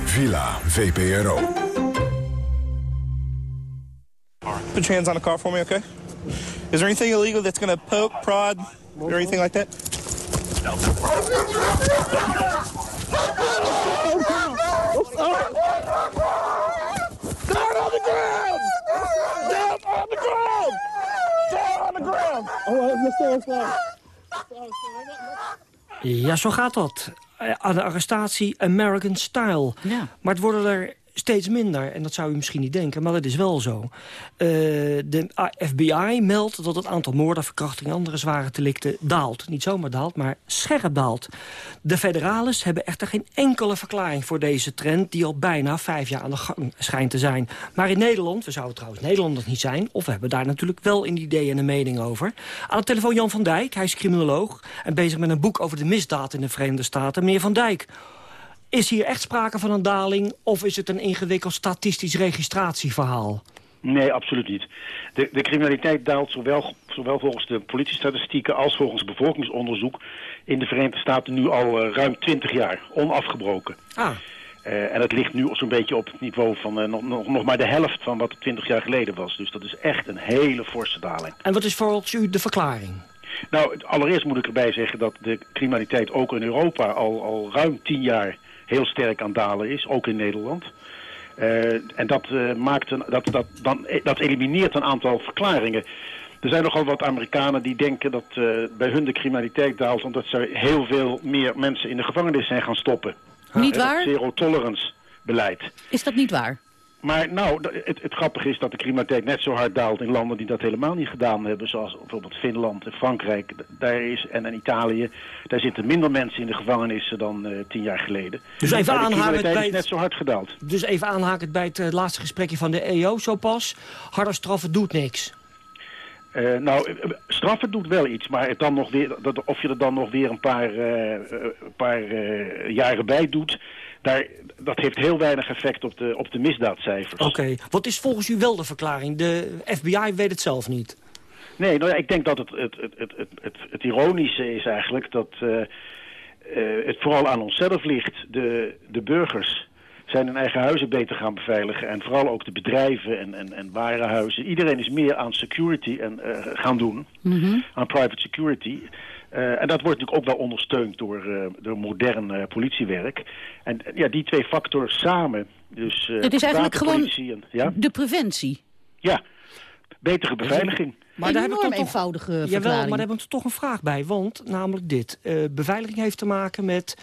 Villa VPRO. Put your hands on the car for me, okay? Is there anything illegal that's going to poke, prod, or anything like that? Down on the ground! Down on the ground! Down on the ground! Oh, go, let's go. Ja, zo gaat dat. Eh, Aan de arrestatie American Style. Maar het worden er steeds minder. En dat zou u misschien niet denken, maar dat is wel zo. Eh, de FBI meldt dat het aantal moorden, verkrachtingen... en andere zware delicten daalt. Niet zomaar daalt, maar scherp daalt. De federales hebben echter geen enkele verklaring voor deze trend... die al bijna vijf jaar aan de gang schijnt te zijn. Maar in Nederland, we zouden trouwens Nederlanders niet zijn... of we hebben daar natuurlijk wel een idee en een mening over. Aan de telefoon Jan van Dijk, hij is criminoloog... en bezig met een boek over de misdaad in de Verenigde Staten. Meneer van Dijk, is hier echt sprake van een daling... of is het een ingewikkeld statistisch registratieverhaal? Nee, absoluut niet. De, de criminaliteit daalt zowel, zowel volgens de politiestatistieken als volgens bevolkingsonderzoek in de Verenigde Staten nu al eh, ruim 20 jaar, onafgebroken. Ah. Eh, en het ligt nu zo'n beetje op het niveau van eh, nog, nog, nog maar de helft van wat het 20 jaar geleden was. Dus dat is echt een hele forse daling. En wat is volgens u de verklaring? Nou, allereerst moet ik erbij zeggen dat de criminaliteit ook in Europa al, al ruim 10 jaar heel sterk aan dalen is, ook in Nederland. Eh, en dat, eh, maakt een, dat, dat, dan, eh, dat elimineert een aantal verklaringen. Er zijn nogal wat Amerikanen die denken dat bij hun de criminaliteit daalt... omdat ze heel veel meer mensen in de gevangenis zijn gaan stoppen. Niet waar? Zero-tolerance beleid. Is dat niet waar? Maar nou, het, het grappige is dat de criminaliteit net zo hard daalt in landen die dat helemaal niet gedaan hebben. Zoals bijvoorbeeld Finland en Frankrijk daar is, en in Italië. Daar zitten minder mensen in de gevangenissen dan eh, tien jaar geleden. Dus even Maar de aanhakend criminaliteit bij is net zo hard gedaald. Dus even aanhakend bij het eh, laatste gesprekje van de EO zo pas. Harder straffen doet niks. Eh, nou, straffen doet wel iets, maar het dan nog weer, dat, of je er dan nog weer een paar, een paar jaren bij doet... Daar, dat heeft heel weinig effect op de, op de misdaadcijfers. Oké, wat is volgens u wel de verklaring? De FBI weet het zelf niet. Nee, nou ja, ik denk dat het, het, het, het, het, het, het ironische is eigenlijk dat eh, eh, het vooral aan onszelf ligt. De, de burgers zijn hun eigen huizen beter gaan beveiligen. En vooral ook de bedrijven en, en, en warenhuizen. Iedereen is meer aan security en, eh, gaan doen. Aan private security. Eh, en dat wordt natuurlijk ook wel ondersteund door, eh, door modern eh, politiewerk. En ja, die twee factoren samen. Dus, Het is eigenlijk gewoon en, ja? de preventie. ja, betere beveiliging. Maar daar hebben we Enorm toch eenvoudige Jawel, verklaring. maar daar hebben we toch een vraag bij. Want namelijk dit. eh, beveiliging heeft te maken met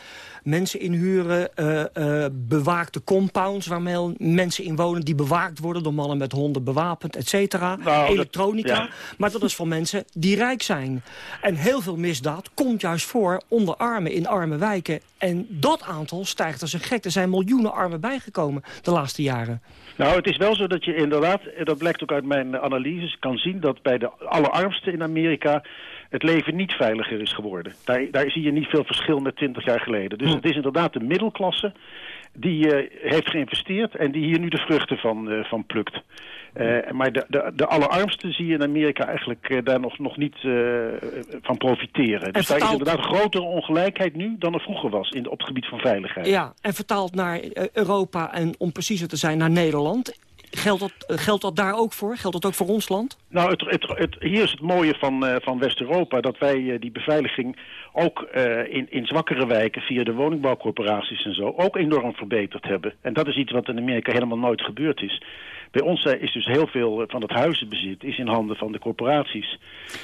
mensen inhuren... eh eh bewaakte compounds waar mensen in wonen... die bewaakt worden door mannen met honden bewapend, et cetera. Nou, dat- Elektronica. ja. Maar dat is voor mensen die rijk zijn. En heel veel misdaad komt juist voor onder armen in arme wijken. En dat aantal stijgt als een gek. Er zijn miljoenen armen bijgekomen de laatste jaren. Nou, het is wel zo dat je inderdaad, dat blijkt ook uit mijn analyses, kan zien dat bij de allerarmsten in Amerika het leven niet veiliger is geworden. Daar, daar zie je niet veel verschil met 20 jaar geleden. Dus het is inderdaad de middelklasse die eh, heeft geïnvesteerd en die hier nu de vruchten van, eh, van plukt. Eh, maar de, de, de allerarmsten zie je in Amerika eigenlijk daar nog, nog niet van profiteren. Dus daar is inderdaad grotere ongelijkheid nu dan er vroeger was in, op het gebied van veiligheid. Ja, en vertaald naar Europa en om preciezer te zijn naar Nederland. Geldt dat, eh, geldt dat daar ook voor? Geldt dat ook voor ons land? Nou, het, het, het, hier is het mooie van, eh, van West-Europa... dat wij eh, die beveiliging ook in, in zwakkere wijken... via de woningbouwcorporaties en zo... ook enorm verbeterd hebben. En dat is iets wat in Amerika helemaal nooit gebeurd is. Bij ons eh, is dus heel veel eh, van het huizenbezit... is in handen van de corporaties.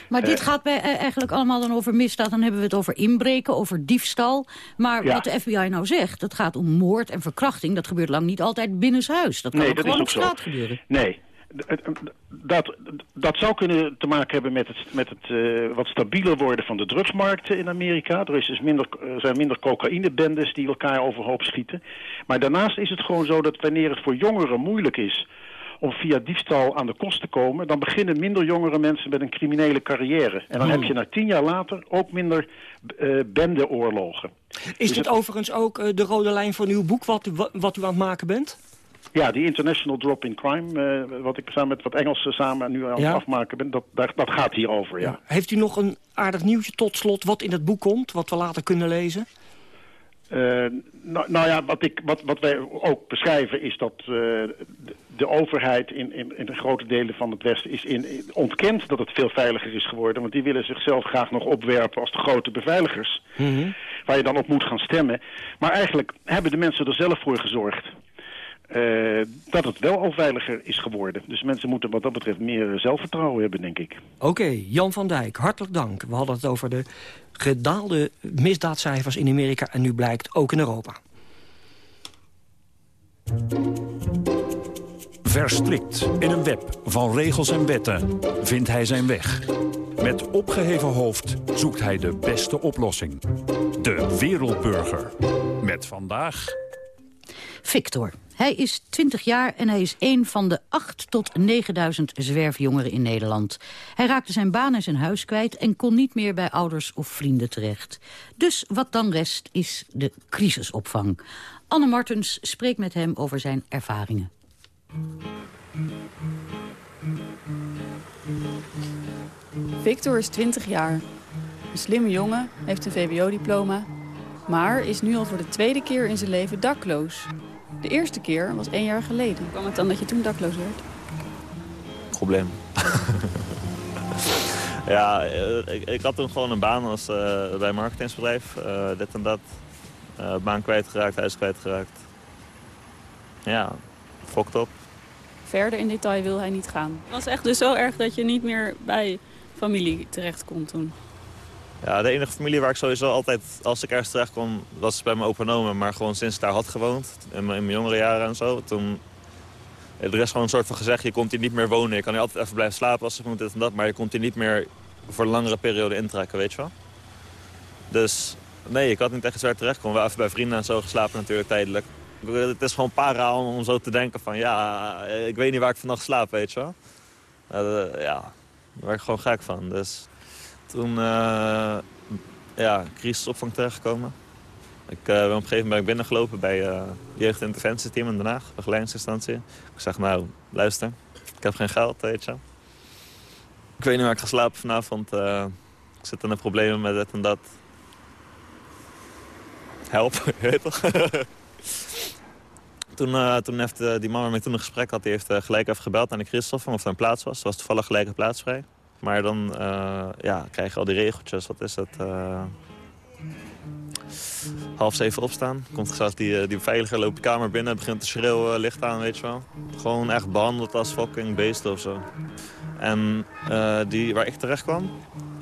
Maar dit Eh, gaat bij, eigenlijk allemaal dan over misdaad. Dan hebben we het over inbreken, over diefstal. Maar Ja. wat de FBI nou zegt, het gaat om moord en verkrachting. Dat gebeurt lang niet altijd binnenshuis. Dat kan Nee, ook dat gewoon is op ook zo. straat gebeuren. Nee. Dat, dat zou kunnen te maken hebben met het, met het wat stabieler worden van de drugsmarkten in Amerika. Er is dus minder, er zijn minder cocaïnebendes die elkaar overhoop schieten. Maar daarnaast is het gewoon zo dat wanneer het voor jongeren moeilijk is om via diefstal aan de kost te komen... dan beginnen minder jongere mensen met een criminele carrière. En dan Oh. heb je na tien jaar later ook minder eh bendeoorlogen. Is Dus dit het- overigens ook eh, de rode lijn van uw boek wat, wat u aan het maken bent? Ja, die International Drop in Crime, eh, wat ik samen met wat Engelsen samen nu aan het Ja. afmaken ben, dat, dat gaat hierover, ja. Heeft u nog een aardig nieuwtje tot slot wat in het boek komt... wat we later kunnen lezen? Eh, nou, nou ja, wat, ik, wat, wat wij ook beschrijven is dat eh, de, de overheid in, in, in grote delen van het Westen is in, in- ontkent dat het veel veiliger is geworden. Want die willen zichzelf graag nog opwerpen als de grote beveiligers. Waar je dan op moet gaan stemmen. Maar eigenlijk hebben de mensen er zelf voor gezorgd. Eh, dat het wel al veiliger is geworden. Dus mensen moeten wat dat betreft meer zelfvertrouwen hebben, denk ik. Oké, Jan van Dijk, hartelijk dank. We hadden het over de gedaalde misdaadcijfers in Amerika... en nu blijkt ook in Europa. Verstrikt in een web van regels en wetten vindt hij zijn weg. Met opgeheven hoofd zoekt hij de beste oplossing. De wereldburger. Met vandaag... Victor. Hij is 20 jaar en hij is een van de 8 tot 9000 zwerfjongeren in Nederland. Hij raakte zijn baan en zijn huis kwijt en kon niet meer bij ouders of vrienden terecht. Dus wat dan rest is de crisisopvang. Anne Martens spreekt met hem over zijn ervaringen. Victor is 20 jaar. Een slimme jongen, heeft een VWO-diploma... maar is nu al voor de tweede keer in zijn leven dakloos. De eerste keer was één jaar geleden. Hoe kwam het dan dat je toen dakloos werd? probleem. [LAUGHS] ja, eh, ik, ik had toen gewoon een baan als, eh, bij een marketingsbedrijf. eh, dit en dat. Eh, baan kwijtgeraakt, huis kwijtgeraakt. Ja, fokt op. Verder in detail wil hij niet gaan. Het was echt dus zo erg dat je niet meer bij familie terecht kon toen. Ja, de enige familie waar ik sowieso altijd, als ik ergens terecht kon, was bij mijn opa. Maar gewoon sinds ik daar had gewoond, in mijn, in mijn jongere jaren en zo. Toen, er is gewoon een soort van gezegd, je komt hier niet meer wonen. Je kan hier altijd even blijven slapen als je moet dit en dat. Maar je komt hier niet meer voor een langere periode intrekken, weet je wel. Dus nee, ik had niet echt waar terecht. Ik kon wel even bij vrienden en zo geslapen natuurlijk tijdelijk. Het is gewoon para om zo te denken van, ja, ik weet niet waar ik vannacht slaap, weet je wel. Ja, daar werd ik gewoon gek van. Dus toen uh, ja, crisisopvang terechtgekomen. Ik ben op een gegeven moment ben ik binnengelopen bij uh, jeugdinterventieteam in Den Haag, begeleidingsinstantie. Ik zeg, nou, luister, ik heb geen geld, weet je. Ik weet niet waar ik ga slapen vanavond. Ik zit in de problemen met dit en dat. Help, [LAUGHS] weet toch? [LAUGHS] toen, toen heeft die man waarmee toen een gesprek had, die heeft gelijk even gebeld aan de crisisopvang of er een plaats was. Er was toevallig gelijk een plaats vrij. Maar dan uh, ja, krijg je al die regeltjes. Wat is het? Uh, half zeven opstaan. Komt gezegd die, eh, die beveiliger loopt de kamer binnen. Begint te schreeuwen, licht aan, weet je wel. Gewoon echt behandeld als fucking beest of zo. En die waar ik terecht kwam,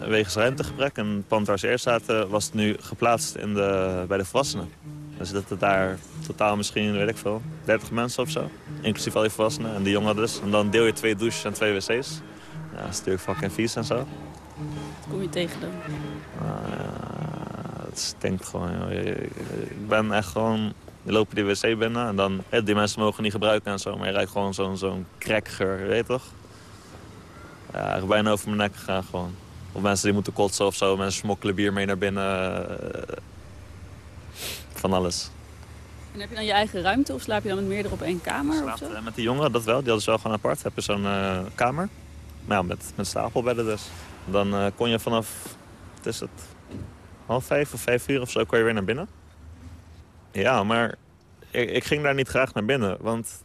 wegens ruimtegebrek... en het pand waar ze eerst zaten, was het nu geplaatst in de, bij de volwassenen. Dus dat het daar totaal misschien, weet ik veel, 30 mensen of zo. Inclusief al die volwassenen en die jongen dus. En dan deel je twee douches en twee wc's. Ja, dat is natuurlijk fucking vies en zo. Wat kom je tegen dan? Uh, het stinkt gewoon. Ik ben echt gewoon... Je loopt die wc binnen en dan... die mensen mogen niet gebruiken en zo, maar je ruikt gewoon zo'n zo'n crackgeur, weet je toch? Ja, ik ben bijna over mijn nek gegaan gewoon. Of mensen die moeten kotsen of zo. Mensen smokkelen bier mee naar binnen. van alles. En heb je dan je eigen ruimte of slaap je dan met meerdere op één kamer? Slaap, of zo? Met die jongeren, dat wel. Die hadden ze wel gewoon apart. Heb je zo'n uh, kamer. Ja, met, met stapelbedden dus. Dan uh, kon je vanaf, wat is het, half vijf of vijf uur of zo, kon je weer naar binnen. Ja, maar ik, ik, ging daar niet graag naar binnen, want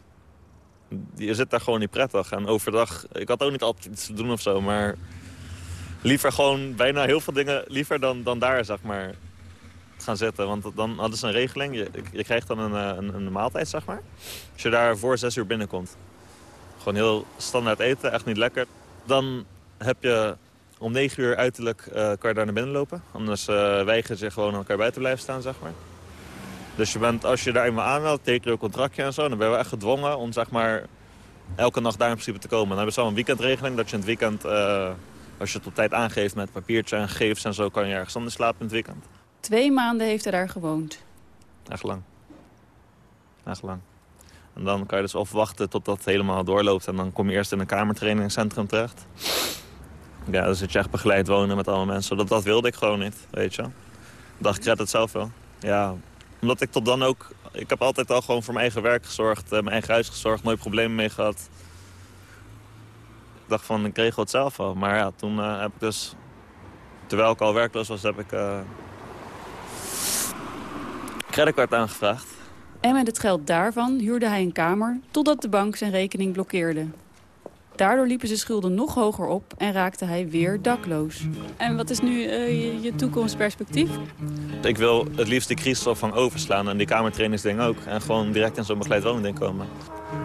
je zit daar gewoon niet prettig. En overdag, ik had ook niet altijd iets te doen of zo, maar liever gewoon bijna heel veel dingen, liever dan, dan daar, zeg maar, gaan zitten. Want dan hadden ze een regeling, je, je krijgt dan een, eh, een, een maaltijd, zeg maar. Als je daar voor zes uur binnenkomt. Gewoon heel standaard eten, echt niet lekker. Dan heb je om 9 uur uiterlijk uh, kan je daar naar binnen lopen. Anders uh, weigeren ze gewoon elkaar buiten blijven staan, zeg maar. Dus je bent, als je daar eenmaal aanmeldt, teken je een contractje en zo. Dan ben je wel echt gedwongen om zeg maar, elke nacht daar in principe te komen. Dan hebben ze wel een weekendregeling dat je in het weekend, uh, als je het op tijd aangeeft met papiertje en gegevens en zo, kan je ergens anders slapen in het weekend. Twee maanden heeft hij daar gewoond. Echt lang. Echt lang. En dan kan je dus of wachten totdat het helemaal doorloopt. En dan kom je eerst in een kamertrainingscentrum terecht. Ja, dan zit je echt begeleid wonen met alle mensen. Dat, dat wilde ik gewoon niet, weet je. Dacht, ik red het zelf wel. Ja, omdat ik tot dan ook... Ik heb altijd al gewoon voor mijn eigen werk gezorgd. mijn eigen huis gezorgd, nooit problemen mee gehad. Ik dacht van, ik regel het zelf wel. Maar ja, toen uh, heb ik dus... Terwijl ik al werkloos was, heb ik... Uh, creditcard aangevraagd. En met het geld daarvan huurde hij een kamer totdat de bank zijn rekening blokkeerde. Daardoor liepen zijn schulden nog hoger op en raakte hij weer dakloos. En wat is nu uh, je, je, toekomstperspectief? Ik wil het liefst de crisisopvang overslaan en die kamertrainingsding ook. En gewoon direct in zo'n begeleid woningding komen.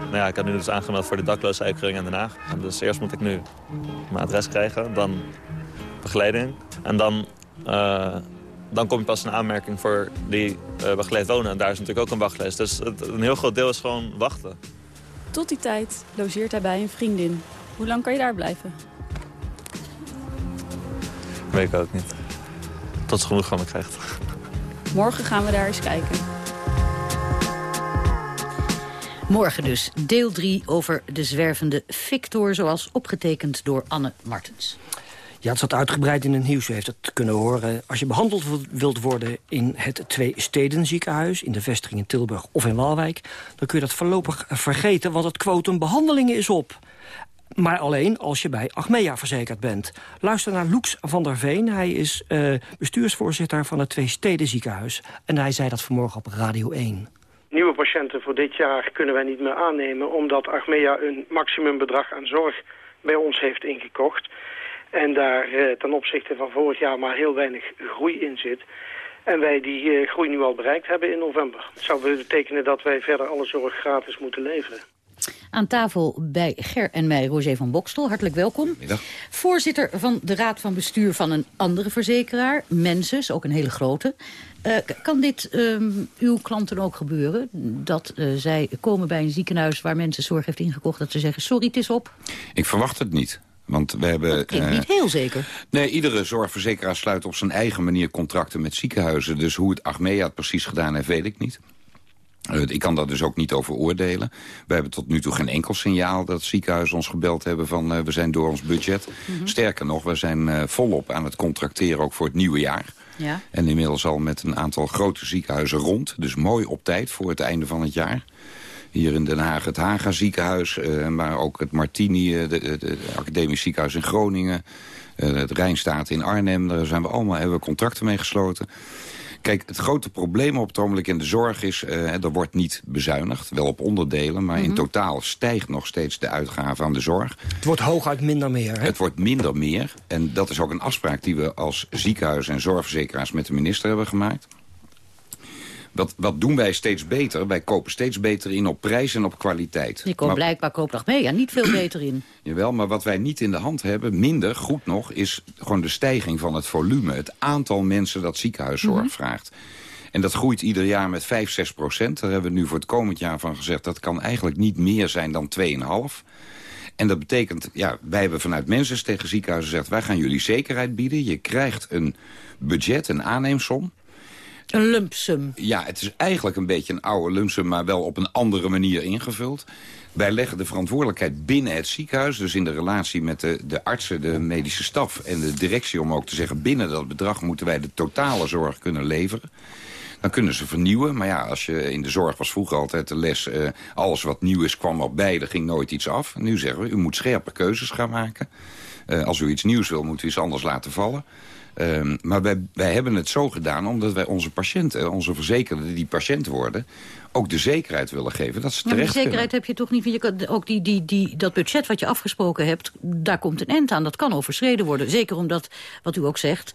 Nou ja, ik heb nu dus aangemeld voor de dakloosheidkeuring in Den Haag. En dus eerst moet ik nu mijn adres krijgen, dan begeleiding. En dan... Uh, dan kom je pas in aanmerking voor die uh, begeleid wonen. En daar is natuurlijk ook een wachtlijst. Dus het, een heel groot deel is gewoon wachten. Tot die tijd logeert hij bij een vriendin. Hoe lang kan je daar blijven? Weet ik ook niet. Tot ze genoeg van me krijgt. Morgen gaan we daar eens kijken. Morgen dus deel 3 over de zwervende Victor... zoals opgetekend door Anne Martens. Ja, het zat uitgebreid in het nieuws. U heeft het kunnen horen. Als je behandeld wilt worden in het Twee Steden ziekenhuis... in de vestiging in Tilburg of in Waalwijk... dan kun je dat voorlopig vergeten, want het quotum behandelingen is op. Maar alleen als je bij Achmea verzekerd bent. Luister naar Loeks van der Veen. Hij is uh, bestuursvoorzitter van het Twee Steden ziekenhuis. En hij zei dat vanmorgen op Radio 1. Nieuwe patiënten voor dit jaar kunnen wij niet meer aannemen... omdat Achmea een maximumbedrag aan zorg bij ons heeft ingekocht... En daar eh, ten opzichte van vorig jaar maar heel weinig groei in zit. En wij die eh, groei nu al bereikt hebben in november. Het zou betekenen dat wij verder alle zorg gratis moeten leveren. Aan tafel bij Ger en mij Roger van Bokstel. Hartelijk welkom. Middag. Voorzitter van de Raad van Bestuur van een andere verzekeraar. Menses, ook een hele grote. Uh, kan dit uh, uw klanten ook gebeuren? Dat uh, zij komen bij een ziekenhuis waar mensen zorg heeft ingekocht... dat ze zeggen, sorry, het is op? Ik verwacht het niet. Want we hebben... Dat klinkt niet heel zeker. Nee, iedere zorgverzekeraar sluit op zijn eigen manier contracten met ziekenhuizen. Dus hoe het Achmea het precies gedaan heeft, weet ik niet. Uh, ik kan daar dus ook niet over oordelen. We hebben tot nu toe geen enkel signaal dat ziekenhuizen ons gebeld hebben van uh, we zijn door ons budget. Mm -hmm. Sterker nog, we zijn uh, volop aan het contracteren ook voor het nieuwe jaar. Ja. En inmiddels al met een aantal grote ziekenhuizen rond. Dus mooi op tijd voor het einde van het jaar. Hier in Den Haag het Haga ziekenhuis, maar ook het Martini, de, de academisch ziekenhuis in Groningen. het Rijnstaat in Arnhem, daar zijn we allemaal, hebben we contracten mee gesloten. Kijk, het grote probleem op het ogenblik in de zorg is... Uh, er wordt niet bezuinigd, wel op onderdelen... maar mm -hmm. in totaal stijgt nog steeds de uitgave aan de zorg. Het wordt hooguit minder meer, hè? Het wordt minder meer. En dat is ook een afspraak die we als ziekenhuis en zorgverzekeraars... met de minister hebben gemaakt. Wat, wat doen wij steeds beter? Wij kopen steeds beter in op prijs en op kwaliteit. Je koopt blijkbaar koopdag mee, ja, niet veel [CLEARS THROAT] beter in. Jawel, maar wat wij niet in de hand hebben, minder goed nog... is gewoon de stijging van het volume. Het aantal mensen dat ziekenhuiszorg mm -hmm. vraagt. En dat groeit ieder jaar met 5, 6 procent. Daar hebben we nu voor het komend jaar van gezegd... dat kan eigenlijk niet meer zijn dan 2,5. En dat betekent, ja, wij hebben vanuit mensen tegen ziekenhuizen gezegd... wij gaan jullie zekerheid bieden. Je krijgt een budget, een aanneemsom... Een lumpsum. Ja, het is eigenlijk een beetje een oude lumpsum, maar wel op een andere manier ingevuld. Wij leggen de verantwoordelijkheid binnen het ziekenhuis. Dus in de relatie met de, de artsen, de medische staf en de directie... om ook te zeggen, binnen dat bedrag moeten wij de totale zorg kunnen leveren. Dan kunnen ze vernieuwen. Maar ja, als je in de zorg was vroeger altijd de les... Uh, alles wat nieuw is kwam op bij, er ging nooit iets af. Nu zeggen we, u moet scherpe keuzes gaan maken. Uh, als u iets nieuws wil, moet u iets anders laten vallen. Um, maar wij, wij hebben het zo gedaan omdat wij onze patiënten, onze verzekerden die patiënt worden, ook de zekerheid willen geven dat ze ja, terecht die zekerheid kunnen. heb je toch niet, want je kan, ook die, die, die, dat budget wat je afgesproken hebt, daar komt een eind aan. Dat kan overschreden worden. Zeker omdat, wat u ook zegt,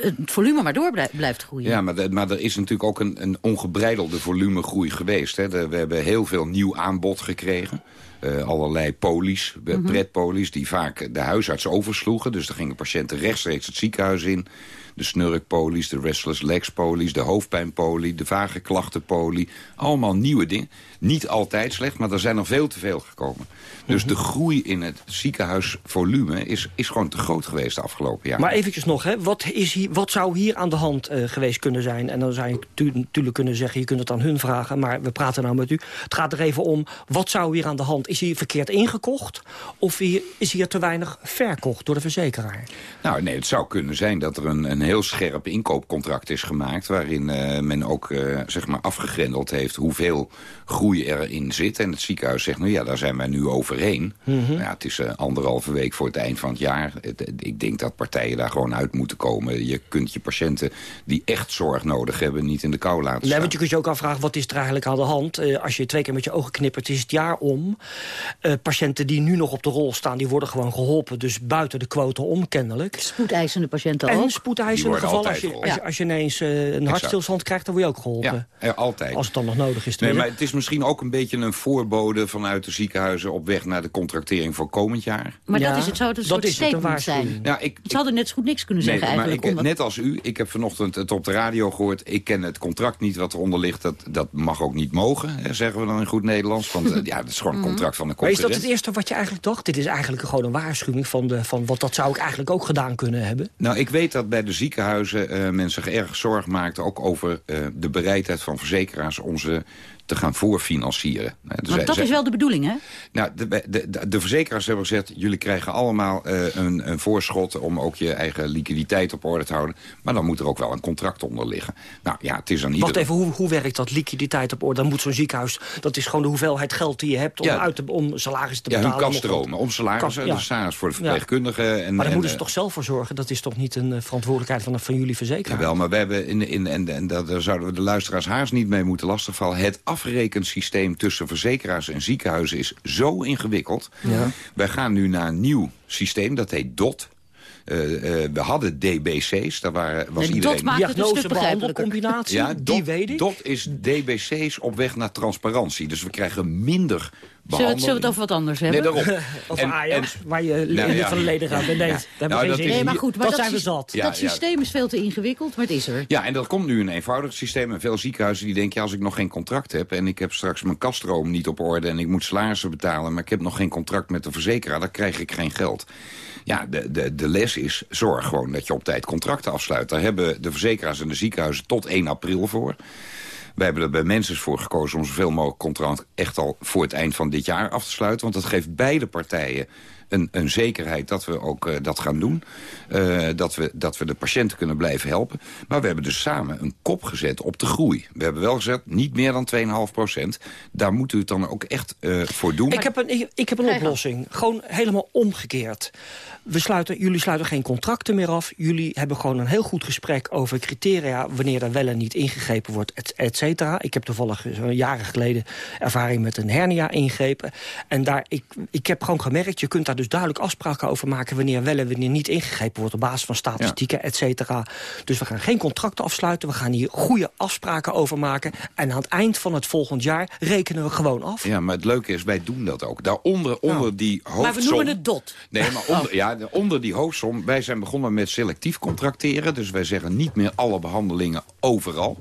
het volume maar door blijft groeien. Ja, maar, de, maar er is natuurlijk ook een, een ongebreidelde volumegroei geweest. Hè. De, we hebben heel veel nieuw aanbod gekregen. Uh, allerlei polies, mm -hmm. pretpolies, die vaak de huisarts oversloegen. Dus dan gingen patiënten rechtstreeks het ziekenhuis in. De snurkpolies, de restless legs polies, de hoofdpijnpolie, de vage klachtenpolie. Allemaal nieuwe dingen. Niet altijd slecht, maar er zijn er veel te veel gekomen. Dus de groei in het ziekenhuisvolume is, is gewoon te groot geweest de afgelopen jaren. Maar eventjes nog, hè, wat, is hier, wat zou hier aan de hand uh, geweest kunnen zijn? En dan zou je natuurlijk kunnen zeggen, je kunt het aan hun vragen... maar we praten nou met u. Het gaat er even om, wat zou hier aan de hand? Is hier verkeerd ingekocht? Of hier, is hier te weinig verkocht door de verzekeraar? Nou, nee, het zou kunnen zijn dat er een, een heel scherp inkoopcontract is gemaakt... waarin uh, men ook uh, zeg maar afgegrendeld heeft hoeveel groei erin zit. En het ziekenhuis zegt, nou ja, daar zijn wij nu overheen. Mm -hmm. ja, het is uh, anderhalve week voor het eind van het jaar. Het, ik denk dat partijen daar gewoon uit moeten komen. Je kunt je patiënten die echt zorg nodig hebben niet in de kou laten nee, staan. Want je kunt je ook afvragen, wat is er eigenlijk aan de hand? Uh, als je twee keer met je ogen knippert, is het jaar om. Uh, patiënten die nu nog op de rol staan, die worden gewoon geholpen. Dus buiten de quote om, kennelijk. Spoedeisende patiënten en ook. Gevallen. Als je, als, je, als je ineens een hartstilstand krijgt, dan word je ook geholpen. Ja, ja altijd. Als het dan nog nodig is. Nee, maar het is misschien ook een beetje een voorbode vanuit de ziekenhuizen... op weg naar de contractering voor komend jaar. Maar ja, dat is het, zou het een soort statement zijn. Ja, ik, het hadden net zo goed niks kunnen zeggen nee, eigenlijk. Maar ik, net als u, ik heb vanochtend het op de radio gehoord... ik ken het contract niet wat eronder ligt. Dat, dat mag ook niet mogen, hè, zeggen we dan in goed Nederlands. Want [LAUGHS] ja, dat is gewoon een contract van de Maar is concurrent. dat het eerste wat je eigenlijk dacht? Dit is eigenlijk gewoon een waarschuwing van, de, van wat dat zou ik eigenlijk ook gedaan kunnen hebben. Nou, ik weet dat bij de ziekenhuizen uh, men zich erg zorg maakt... ook over uh, de bereidheid van verzekeraars om te gaan voorfinancieren. Dus maar dat is wel de bedoeling, hè? Nou, de, de, de, de verzekeraars hebben gezegd... jullie krijgen allemaal uh, een, een voorschot om ook je eigen liquiditeit op orde te houden. Maar dan moet er ook wel een contract onder liggen. Nou ja, het is aan ieder... Wacht even, hoe, hoe werkt dat, liquiditeit op orde? Dan moet zo'n ziekenhuis... dat is gewoon de hoeveelheid geld die je hebt om, Ja. uit te, om salaris te Ja, betalen. hun om- kaststromen, om salarissen, Kas- ja. dus salaris voor de Ja. verpleegkundigen. En, Maar daar en, moeten ze eh, toch zelf voor zorgen? Dat is toch niet een eh, verantwoordelijkheid van, van jullie verzekeraar? Jawel, maar we hebben, in, in, en, en daar daar zouden we de luisteraars haast niet mee moeten lastigvallen. Het afrekensysteem tussen verzekeraars en ziekenhuizen is zo ingewikkeld. Ja. Wij gaan nu naar een nieuw systeem, dat heet DOT. Eh, eh, we hadden DBC's, daar waren, was Nee, iedereen... DOT maakt het Diagnose, stuk begrijpelijker. behandelcombinatie, Ja, die DOT, weet ik. DOT is DBC's op weg naar transparantie. Dus we krijgen minder Zullen we, het, zullen we het over wat anders hebben? Nee, daarom. [LAUGHS] Over En- Ajax, en- waar je Nou, lid ja. van de leden gaat bent. Nee, Ja. daar hebben Nou, we dat in. Nee, maar goed, maar dat, dat, zijn we zat. Ja, dat ja. systeem is veel te ingewikkeld, maar het is er. Ja, en dat komt nu een eenvoudig systeem. En veel ziekenhuizen die denken, ja, als ik nog geen contract heb... en ik heb straks mijn kaststroom niet op orde... en ik moet salarissen betalen... maar ik heb nog geen contract met de verzekeraar... dan krijg ik geen geld. Ja, de, de, de les is, zorg gewoon dat je op tijd contracten afsluit. Daar hebben de verzekeraars en de ziekenhuizen tot 1 april voor. Wij hebben er bij mensen voor gekozen om zoveel mogelijk contract... echt al voor het eind van dit jaar af te sluiten. Want dat geeft beide partijen een, een zekerheid dat we ook eh, dat gaan doen. Eh, dat, we, dat we de patiënten kunnen blijven helpen. Maar we hebben dus samen een kop gezet op de groei. We hebben wel gezegd, niet meer dan 2,5 procent. Daar moet u het dan ook echt eh, voor doen. Ik heb een, ik, ik heb een oplossing. Gewoon helemaal omgekeerd. We sluiten, jullie sluiten geen contracten meer af. Jullie hebben gewoon een heel goed gesprek over criteria... wanneer er wel en niet ingegrepen wordt, et, et cetera. Ik heb toevallig zo'n jaren geleden ervaring met een hernia ingrepen. En daar, ik, ik heb gewoon gemerkt, je kunt daar dus duidelijk afspraken over maken... wanneer wel en wanneer niet ingegrepen wordt... op basis van statistieken, et cetera. Dus we gaan geen contracten afsluiten. We gaan hier goede afspraken over maken. En aan het eind van het volgend jaar rekenen we gewoon af. Ja, maar het leuke is, wij doen dat ook. Daaronder, onder die hoofdsom... Maar we noemen het DOT. Nee, maar onder, [LAUGHS] ja, de- onder die hoofdsom... wij zijn begonnen met selectief contracteren. Dus wij zeggen niet meer alle behandelingen overal.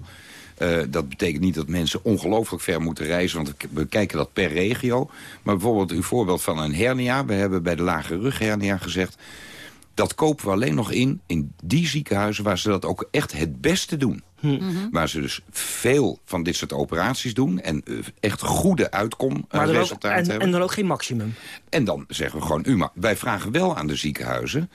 Eh, dat betekent niet dat mensen ongelooflijk ver moeten reizen... want we- we kijken dat per regio. Maar bijvoorbeeld uw voorbeeld van een hernia. We hebben bij de lage rughernia gezegd... dat kopen we alleen nog in in die ziekenhuizen... waar ze dat ook echt het beste doen. Waar ze dus veel van dit soort operaties doen... en eh, echt goede uitkomresultaten en, hebben. en dan ook geen maximum. En dan zeggen we gewoon, u, maar wij vragen wel aan de ziekenhuizen...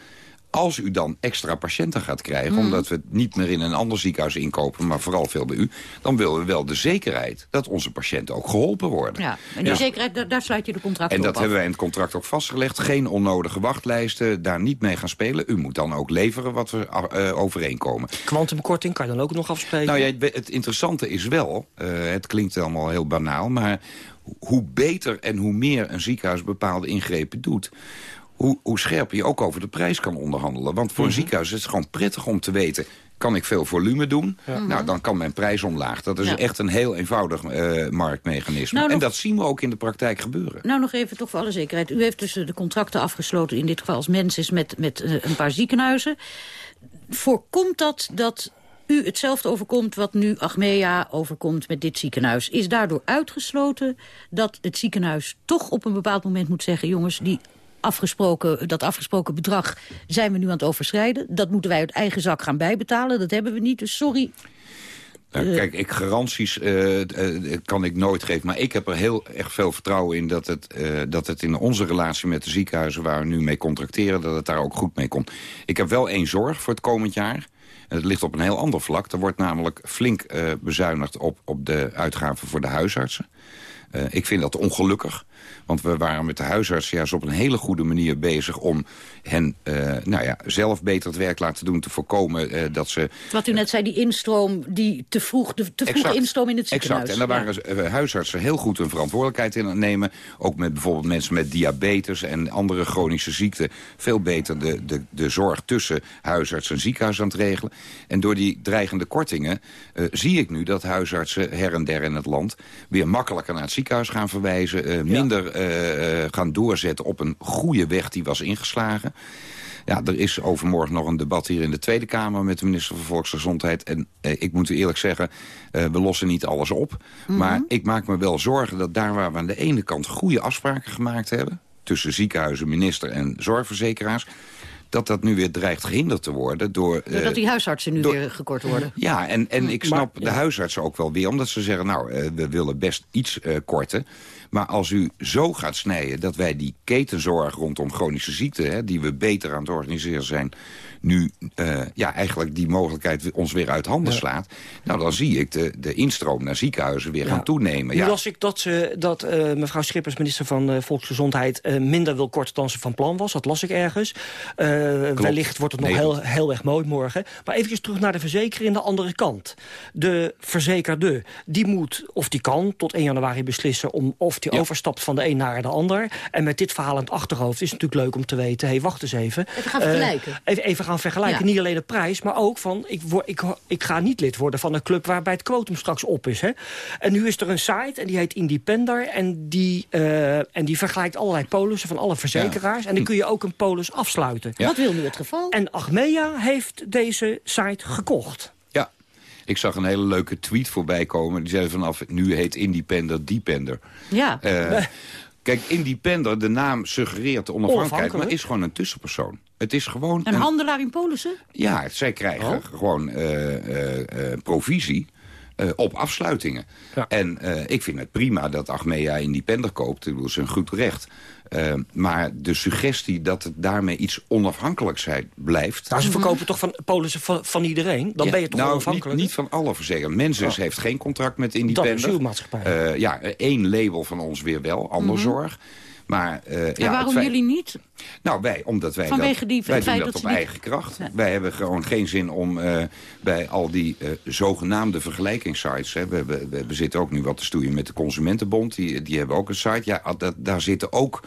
als u dan extra patiënten gaat krijgen... Mhm. omdat we het niet meer in een ander ziekenhuis inkopen... maar vooral veel bij u... dan willen we wel de zekerheid dat onze patiënten ook geholpen worden. Ja, en die Ja. zekerheid, daar, daar sluit je de contracten En dat op af. hebben wij in het contract ook vastgelegd. Geen onnodige wachtlijsten, daar niet mee gaan spelen. U moet dan ook leveren wat we eh, overeenkomen. Kwantumkorting kan je dan ook nog afspreken. Nou ja, het- het interessante is wel, eh, het klinkt allemaal heel banaal... maar hoe beter en hoe meer een ziekenhuis bepaalde ingrepen doet... Hoe, hoe scherper je ook over de prijs kan onderhandelen. Want voor een Mhm. ziekenhuis is het gewoon prettig om te weten... kan ik veel volume doen? Ja. Nou, dan kan mijn prijs omlaag. Dat is Ja. echt een heel eenvoudig eh, marktmechanisme. Nou, en nog- dat zien we ook in de praktijk gebeuren. Nou, nog even toch voor alle zekerheid. U heeft dus de contracten afgesloten, in dit geval als mens is, met, met eh, een paar ziekenhuizen. Voorkomt dat dat u hetzelfde overkomt wat nu Achmea overkomt met dit ziekenhuis? Is daardoor uitgesloten dat het ziekenhuis toch op een bepaald moment moet zeggen... jongens, die afgesproken, dat afgesproken bedrag zijn we nu aan het overschrijden. Dat moeten wij uit eigen zak gaan bijbetalen. Dat hebben we niet, dus sorry. Nou, kijk, ik, garanties eh, eh, kan ik nooit geven. Maar ik heb er heel erg veel vertrouwen in dat het, eh, dat het in onze relatie met de ziekenhuizen... waar we nu mee contracteren, dat het daar ook goed mee komt. Ik heb wel één zorg voor het komend jaar. En het ligt op een heel ander vlak. Er wordt namelijk flink eh, bezuinigd op, op de uitgaven voor de huisartsen. Eh, ik vind dat ongelukkig. Want we waren met de huisartsen juist op een hele goede manier bezig... om hen eh, nou ja, zelf beter het werk laten doen, te voorkomen eh, dat ze... Wat u net zei, die instroom, die te vroeg, de te Exact. instroom in het ziekenhuis. Exact, en daar waren eh, huisartsen heel goed hun verantwoordelijkheid in aan het nemen. Ook met bijvoorbeeld mensen met diabetes en andere chronische ziekten. Veel beter de, de, de zorg tussen huisarts en ziekenhuis aan het regelen. En door die dreigende kortingen eh, zie ik nu dat huisartsen her en der in het land... weer makkelijker naar het ziekenhuis gaan verwijzen. eh, minder eh, eh, gaan doorzetten op een goede weg die was ingeslagen. Ja, er is overmorgen nog een debat hier in de Tweede Kamer... met de minister van Volksgezondheid. En eh, ik moet u eerlijk zeggen, eh, we lossen niet alles op. Mhm. Maar ik maak me wel zorgen dat daar waar we aan de ene kant... goede afspraken gemaakt hebben... tussen ziekenhuizen, minister en zorgverzekeraars... dat dat nu weer dreigt gehinderd te worden door... eh, Doordat die huisartsen nu door- weer gekort worden. ja, en, en ik Maar- snap de huisartsen ook wel weer. Omdat ze zeggen, nou, eh, we willen best iets eh, korten. Maar als u zo gaat snijden dat wij die ketenzorg rondom chronische ziekten... Hè, die we beter aan het organiseren zijn... nu eh, ja, eigenlijk die mogelijkheid ons weer uit handen slaat... nou, dan zie ik de, de instroom naar ziekenhuizen weer Ja. gaan toenemen. Nu Ja. las ik dat, ze, dat eh, mevrouw Schippers, minister van eh, Volksgezondheid... minder wil korten dan ze van plan was. Dat las ik ergens. Wellicht wordt het nog Nee. heel, heel erg mooi morgen. Maar eventjes terug naar de verzekering de andere kant. De verzekerde, die moet, of die kan, tot 1 januari beslissen... Om, of die overstapt van de een naar de ander. En met dit verhaal in het achterhoofd is het natuurlijk leuk om te weten... hé, hey, wacht eens even. Even gaan Eh, vergelijken. even, even gaan vergelijken. Ja. Niet alleen de prijs, maar ook van... Ik, word, ik, ik ga niet lid worden van een club waarbij het quotum straks op is. Hè? En nu is er een site en die heet Independer... en die, eh, en die vergelijkt allerlei polissen van alle verzekeraars. En dan kun je ook een polis afsluiten. Wat wil nu het geval? En Achmea heeft deze site gekocht. Ik zag een hele leuke tweet voorbij komen. Die zei vanaf nu heet Independer Depender. Ja. Eh, kijk, Independer, de naam suggereert de onafhankelijkheid... maar is gewoon een tussenpersoon. Het is gewoon... Een handelaar in polissen? Ja, zij krijgen gewoon eh, eh, eh, provisie eh, op afsluitingen. En eh, ik vind het prima dat Achmea Independer koopt. Ik bedoel, Dat is een goed recht. Eh, maar de suggestie dat het daarmee iets onafhankelijkheid blijft... Nou, ze verkopen toch van polissen van, van iedereen? Dan Ja, ben je toch nou, onafhankelijk? Niet, niet van alle verzekeraars. Mensis Oh. heeft geen contract met Independer. Dat is uw maatschappij. Eh, ja, één label van ons weer wel, Anderzorg. Maar, eh, en ja, waarom feit- jullie niet? Nou, wij, omdat wij Vanwege dat, die- wij doen dat dat op eigen kracht. Wij hebben gewoon geen zin om eh, bij al die eh, zogenaamde vergelijkingssites... Hè, we, we, we, we zitten ook nu wat te stoeien met de Consumentenbond. Die, die hebben ook een site. Ja, dat, daar zitten ook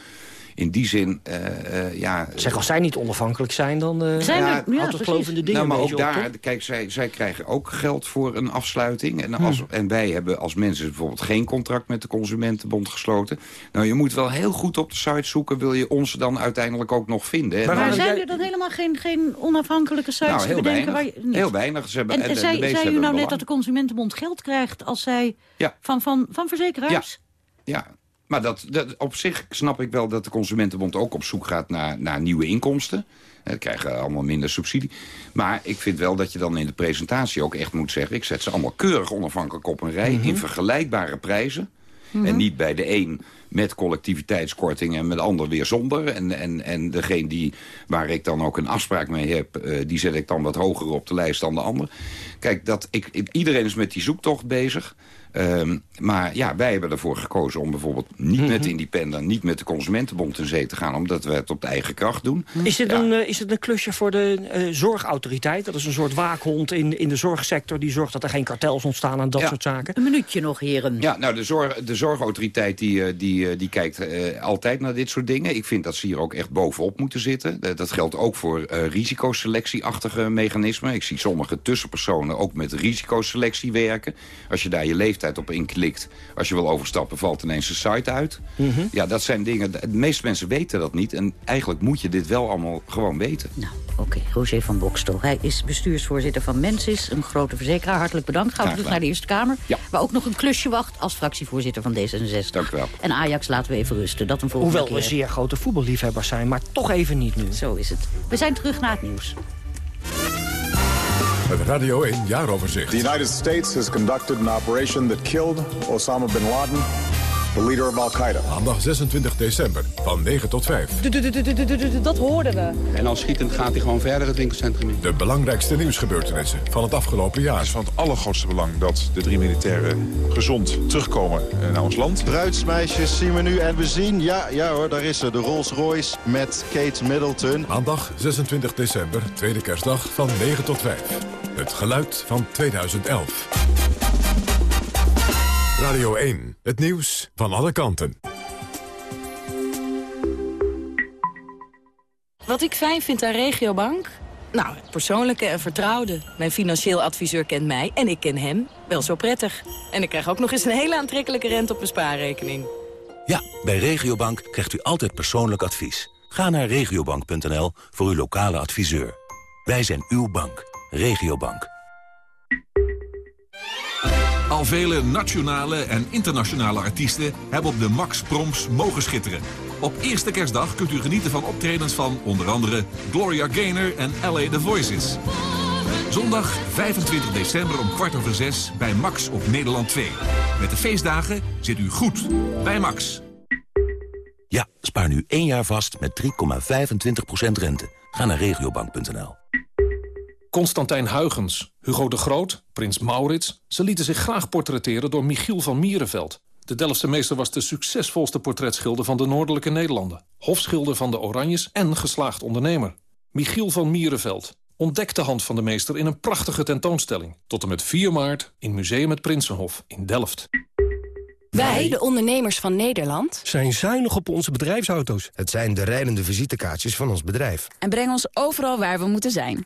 in die zin... eh, eh, ja, Zeg, als zij niet onafhankelijk zijn, dan uh, Zijn er- ja, gelovende dingen nou, maar ook op, daar, kijk, zij, zij krijgen ook geld voor een afsluiting. En, als, Hmm. en wij hebben als mensen bijvoorbeeld geen contract met de Consumentenbond gesloten. Nou, je moet wel heel goed op de site zoeken, wil je ons dan uiteindelijk ook nog vinden. En Maar, dan- zijn er dan helemaal geen, geen onafhankelijke sites Nou, te heel bedenken? weinig. Waar je, niet? Heel weinig. Ze hebben, En, en en de- zei, de meeste zei u nou net belang. dat de Consumentenbond geld krijgt als zij Ja. van, van, van verzekeraars? Ja, maar dat, dat, op zich snap ik wel dat de Consumentenbond ook op zoek gaat naar, naar nieuwe inkomsten. Ze krijgen allemaal minder subsidie. Maar ik vind wel dat je dan in de presentatie ook echt moet zeggen... ik zet ze allemaal keurig onafhankelijk op een rij... in vergelijkbare prijzen. Mhm. En niet bij de een met collectiviteitskorting en met de ander weer zonder. En, en, en degene die, waar ik dan ook een afspraak mee heb... eh, die zet ik dan wat hoger op de lijst dan de ander. Kijk, dat, ik, ik- iedereen is met die zoektocht bezig... Ehm, maar ja, wij hebben ervoor gekozen om bijvoorbeeld niet met de Independent... niet met de Consumentenbond in zee te gaan... omdat we het op de eigen kracht doen. Is dit, Ja. een, eh, is dit een klusje voor de eh, zorgautoriteit? Dat is een soort waakhond in, in de zorgsector... die zorgt dat er geen kartels ontstaan en dat Ja. soort zaken. Een minuutje nog, heren. Ja, nou, de, zorg, de zorgautoriteit die, eh, die, die kijkt eh, altijd naar dit soort dingen. Ik vind dat ze hier ook echt bovenop moeten zitten. Dat geldt ook voor eh risicoselectieachtige mechanismen. Ik zie sommige tussenpersonen ook met risicoselectie werken. Als je daar je leeftijd op inklikt, als je wil overstappen, valt ineens een site uit. Mhm. Ja, dat zijn dingen, de meeste mensen weten dat niet. En eigenlijk moet je dit wel allemaal gewoon weten. Nou, Oké, Roger van Bokstel. Hij is bestuursvoorzitter van Mensis, een grote verzekeraar. Hartelijk bedankt. Gaan we terug naar de Eerste Kamer. Ja. Waar ook nog een klusje wacht als fractievoorzitter van D66. Dank u wel. En Ajax laten we even rusten. Dat een volgende Hoewel we keer. zeer grote voetballiefhebbers zijn, maar toch even niet nu. Zo is het. We zijn terug naar het nieuws. Het Radio 1 Jaaroverzicht. The United States has conducted an operation that killed Osama bin Laden, the leader of Al-Qaeda. Maandag 26 december van 9 tot 5. Dat hoorden we. En dan schietend gaat hij gewoon verder het winkelcentrum in. De belangrijkste nieuwsgebeurtenissen van het afgelopen jaar. Het is van het allergrootste belang dat de drie militairen gezond terugkomen eh, naar ons land. Bruidsmeisjes zien we nu en we zien, ja, ja hoor, daar is ze, de Rolls Royce met Kate Middleton. Maandag 26 december, tweede kerstdag van 9 tot 5. Het geluid van 2011. Radio 1, het nieuws van alle kanten. Wat ik fijn vind aan Regiobank? Nou, het persoonlijke en vertrouwde. Mijn financieel adviseur kent mij en ik ken hem wel zo prettig. En ik krijg ook nog eens een hele aantrekkelijke rente op mijn spaarrekening. Ja, bij Regiobank krijgt u altijd persoonlijk advies. Ga naar regiobank.nl voor uw lokale adviseur. Wij zijn uw bank. Regiobank. Al vele nationale en internationale artiesten hebben op de Max Proms mogen schitteren. Op eerste kerstdag kunt u genieten van optredens van onder andere Gloria Gaynor en LA The Voices. Zondag 25 december om kwart over zes bij Max op Nederland 2. Met de feestdagen zit u goed bij Max. Ja, spaar nu één jaar vast met 3,25% rente. Ga naar regiobank.nl. Constantijn Huygens, Hugo de Groot, prins Maurits... ze lieten zich graag portretteren door Michiel van Mierenveld. De Delftse meester was de succesvolste portretschilder van de Noordelijke Nederlanden. Hofschilder van de Oranjes en geslaagd ondernemer. Michiel van Mierenveld. Ontdek de hand van de meester in een prachtige tentoonstelling. Tot en met 4 maart in Museum het Prinsenhof in Delft. Wij, de ondernemers van Nederland... zijn zuinig op onze bedrijfsauto's. Het zijn de rijdende visitekaartjes van ons bedrijf. En brengen ons overal waar we moeten zijn.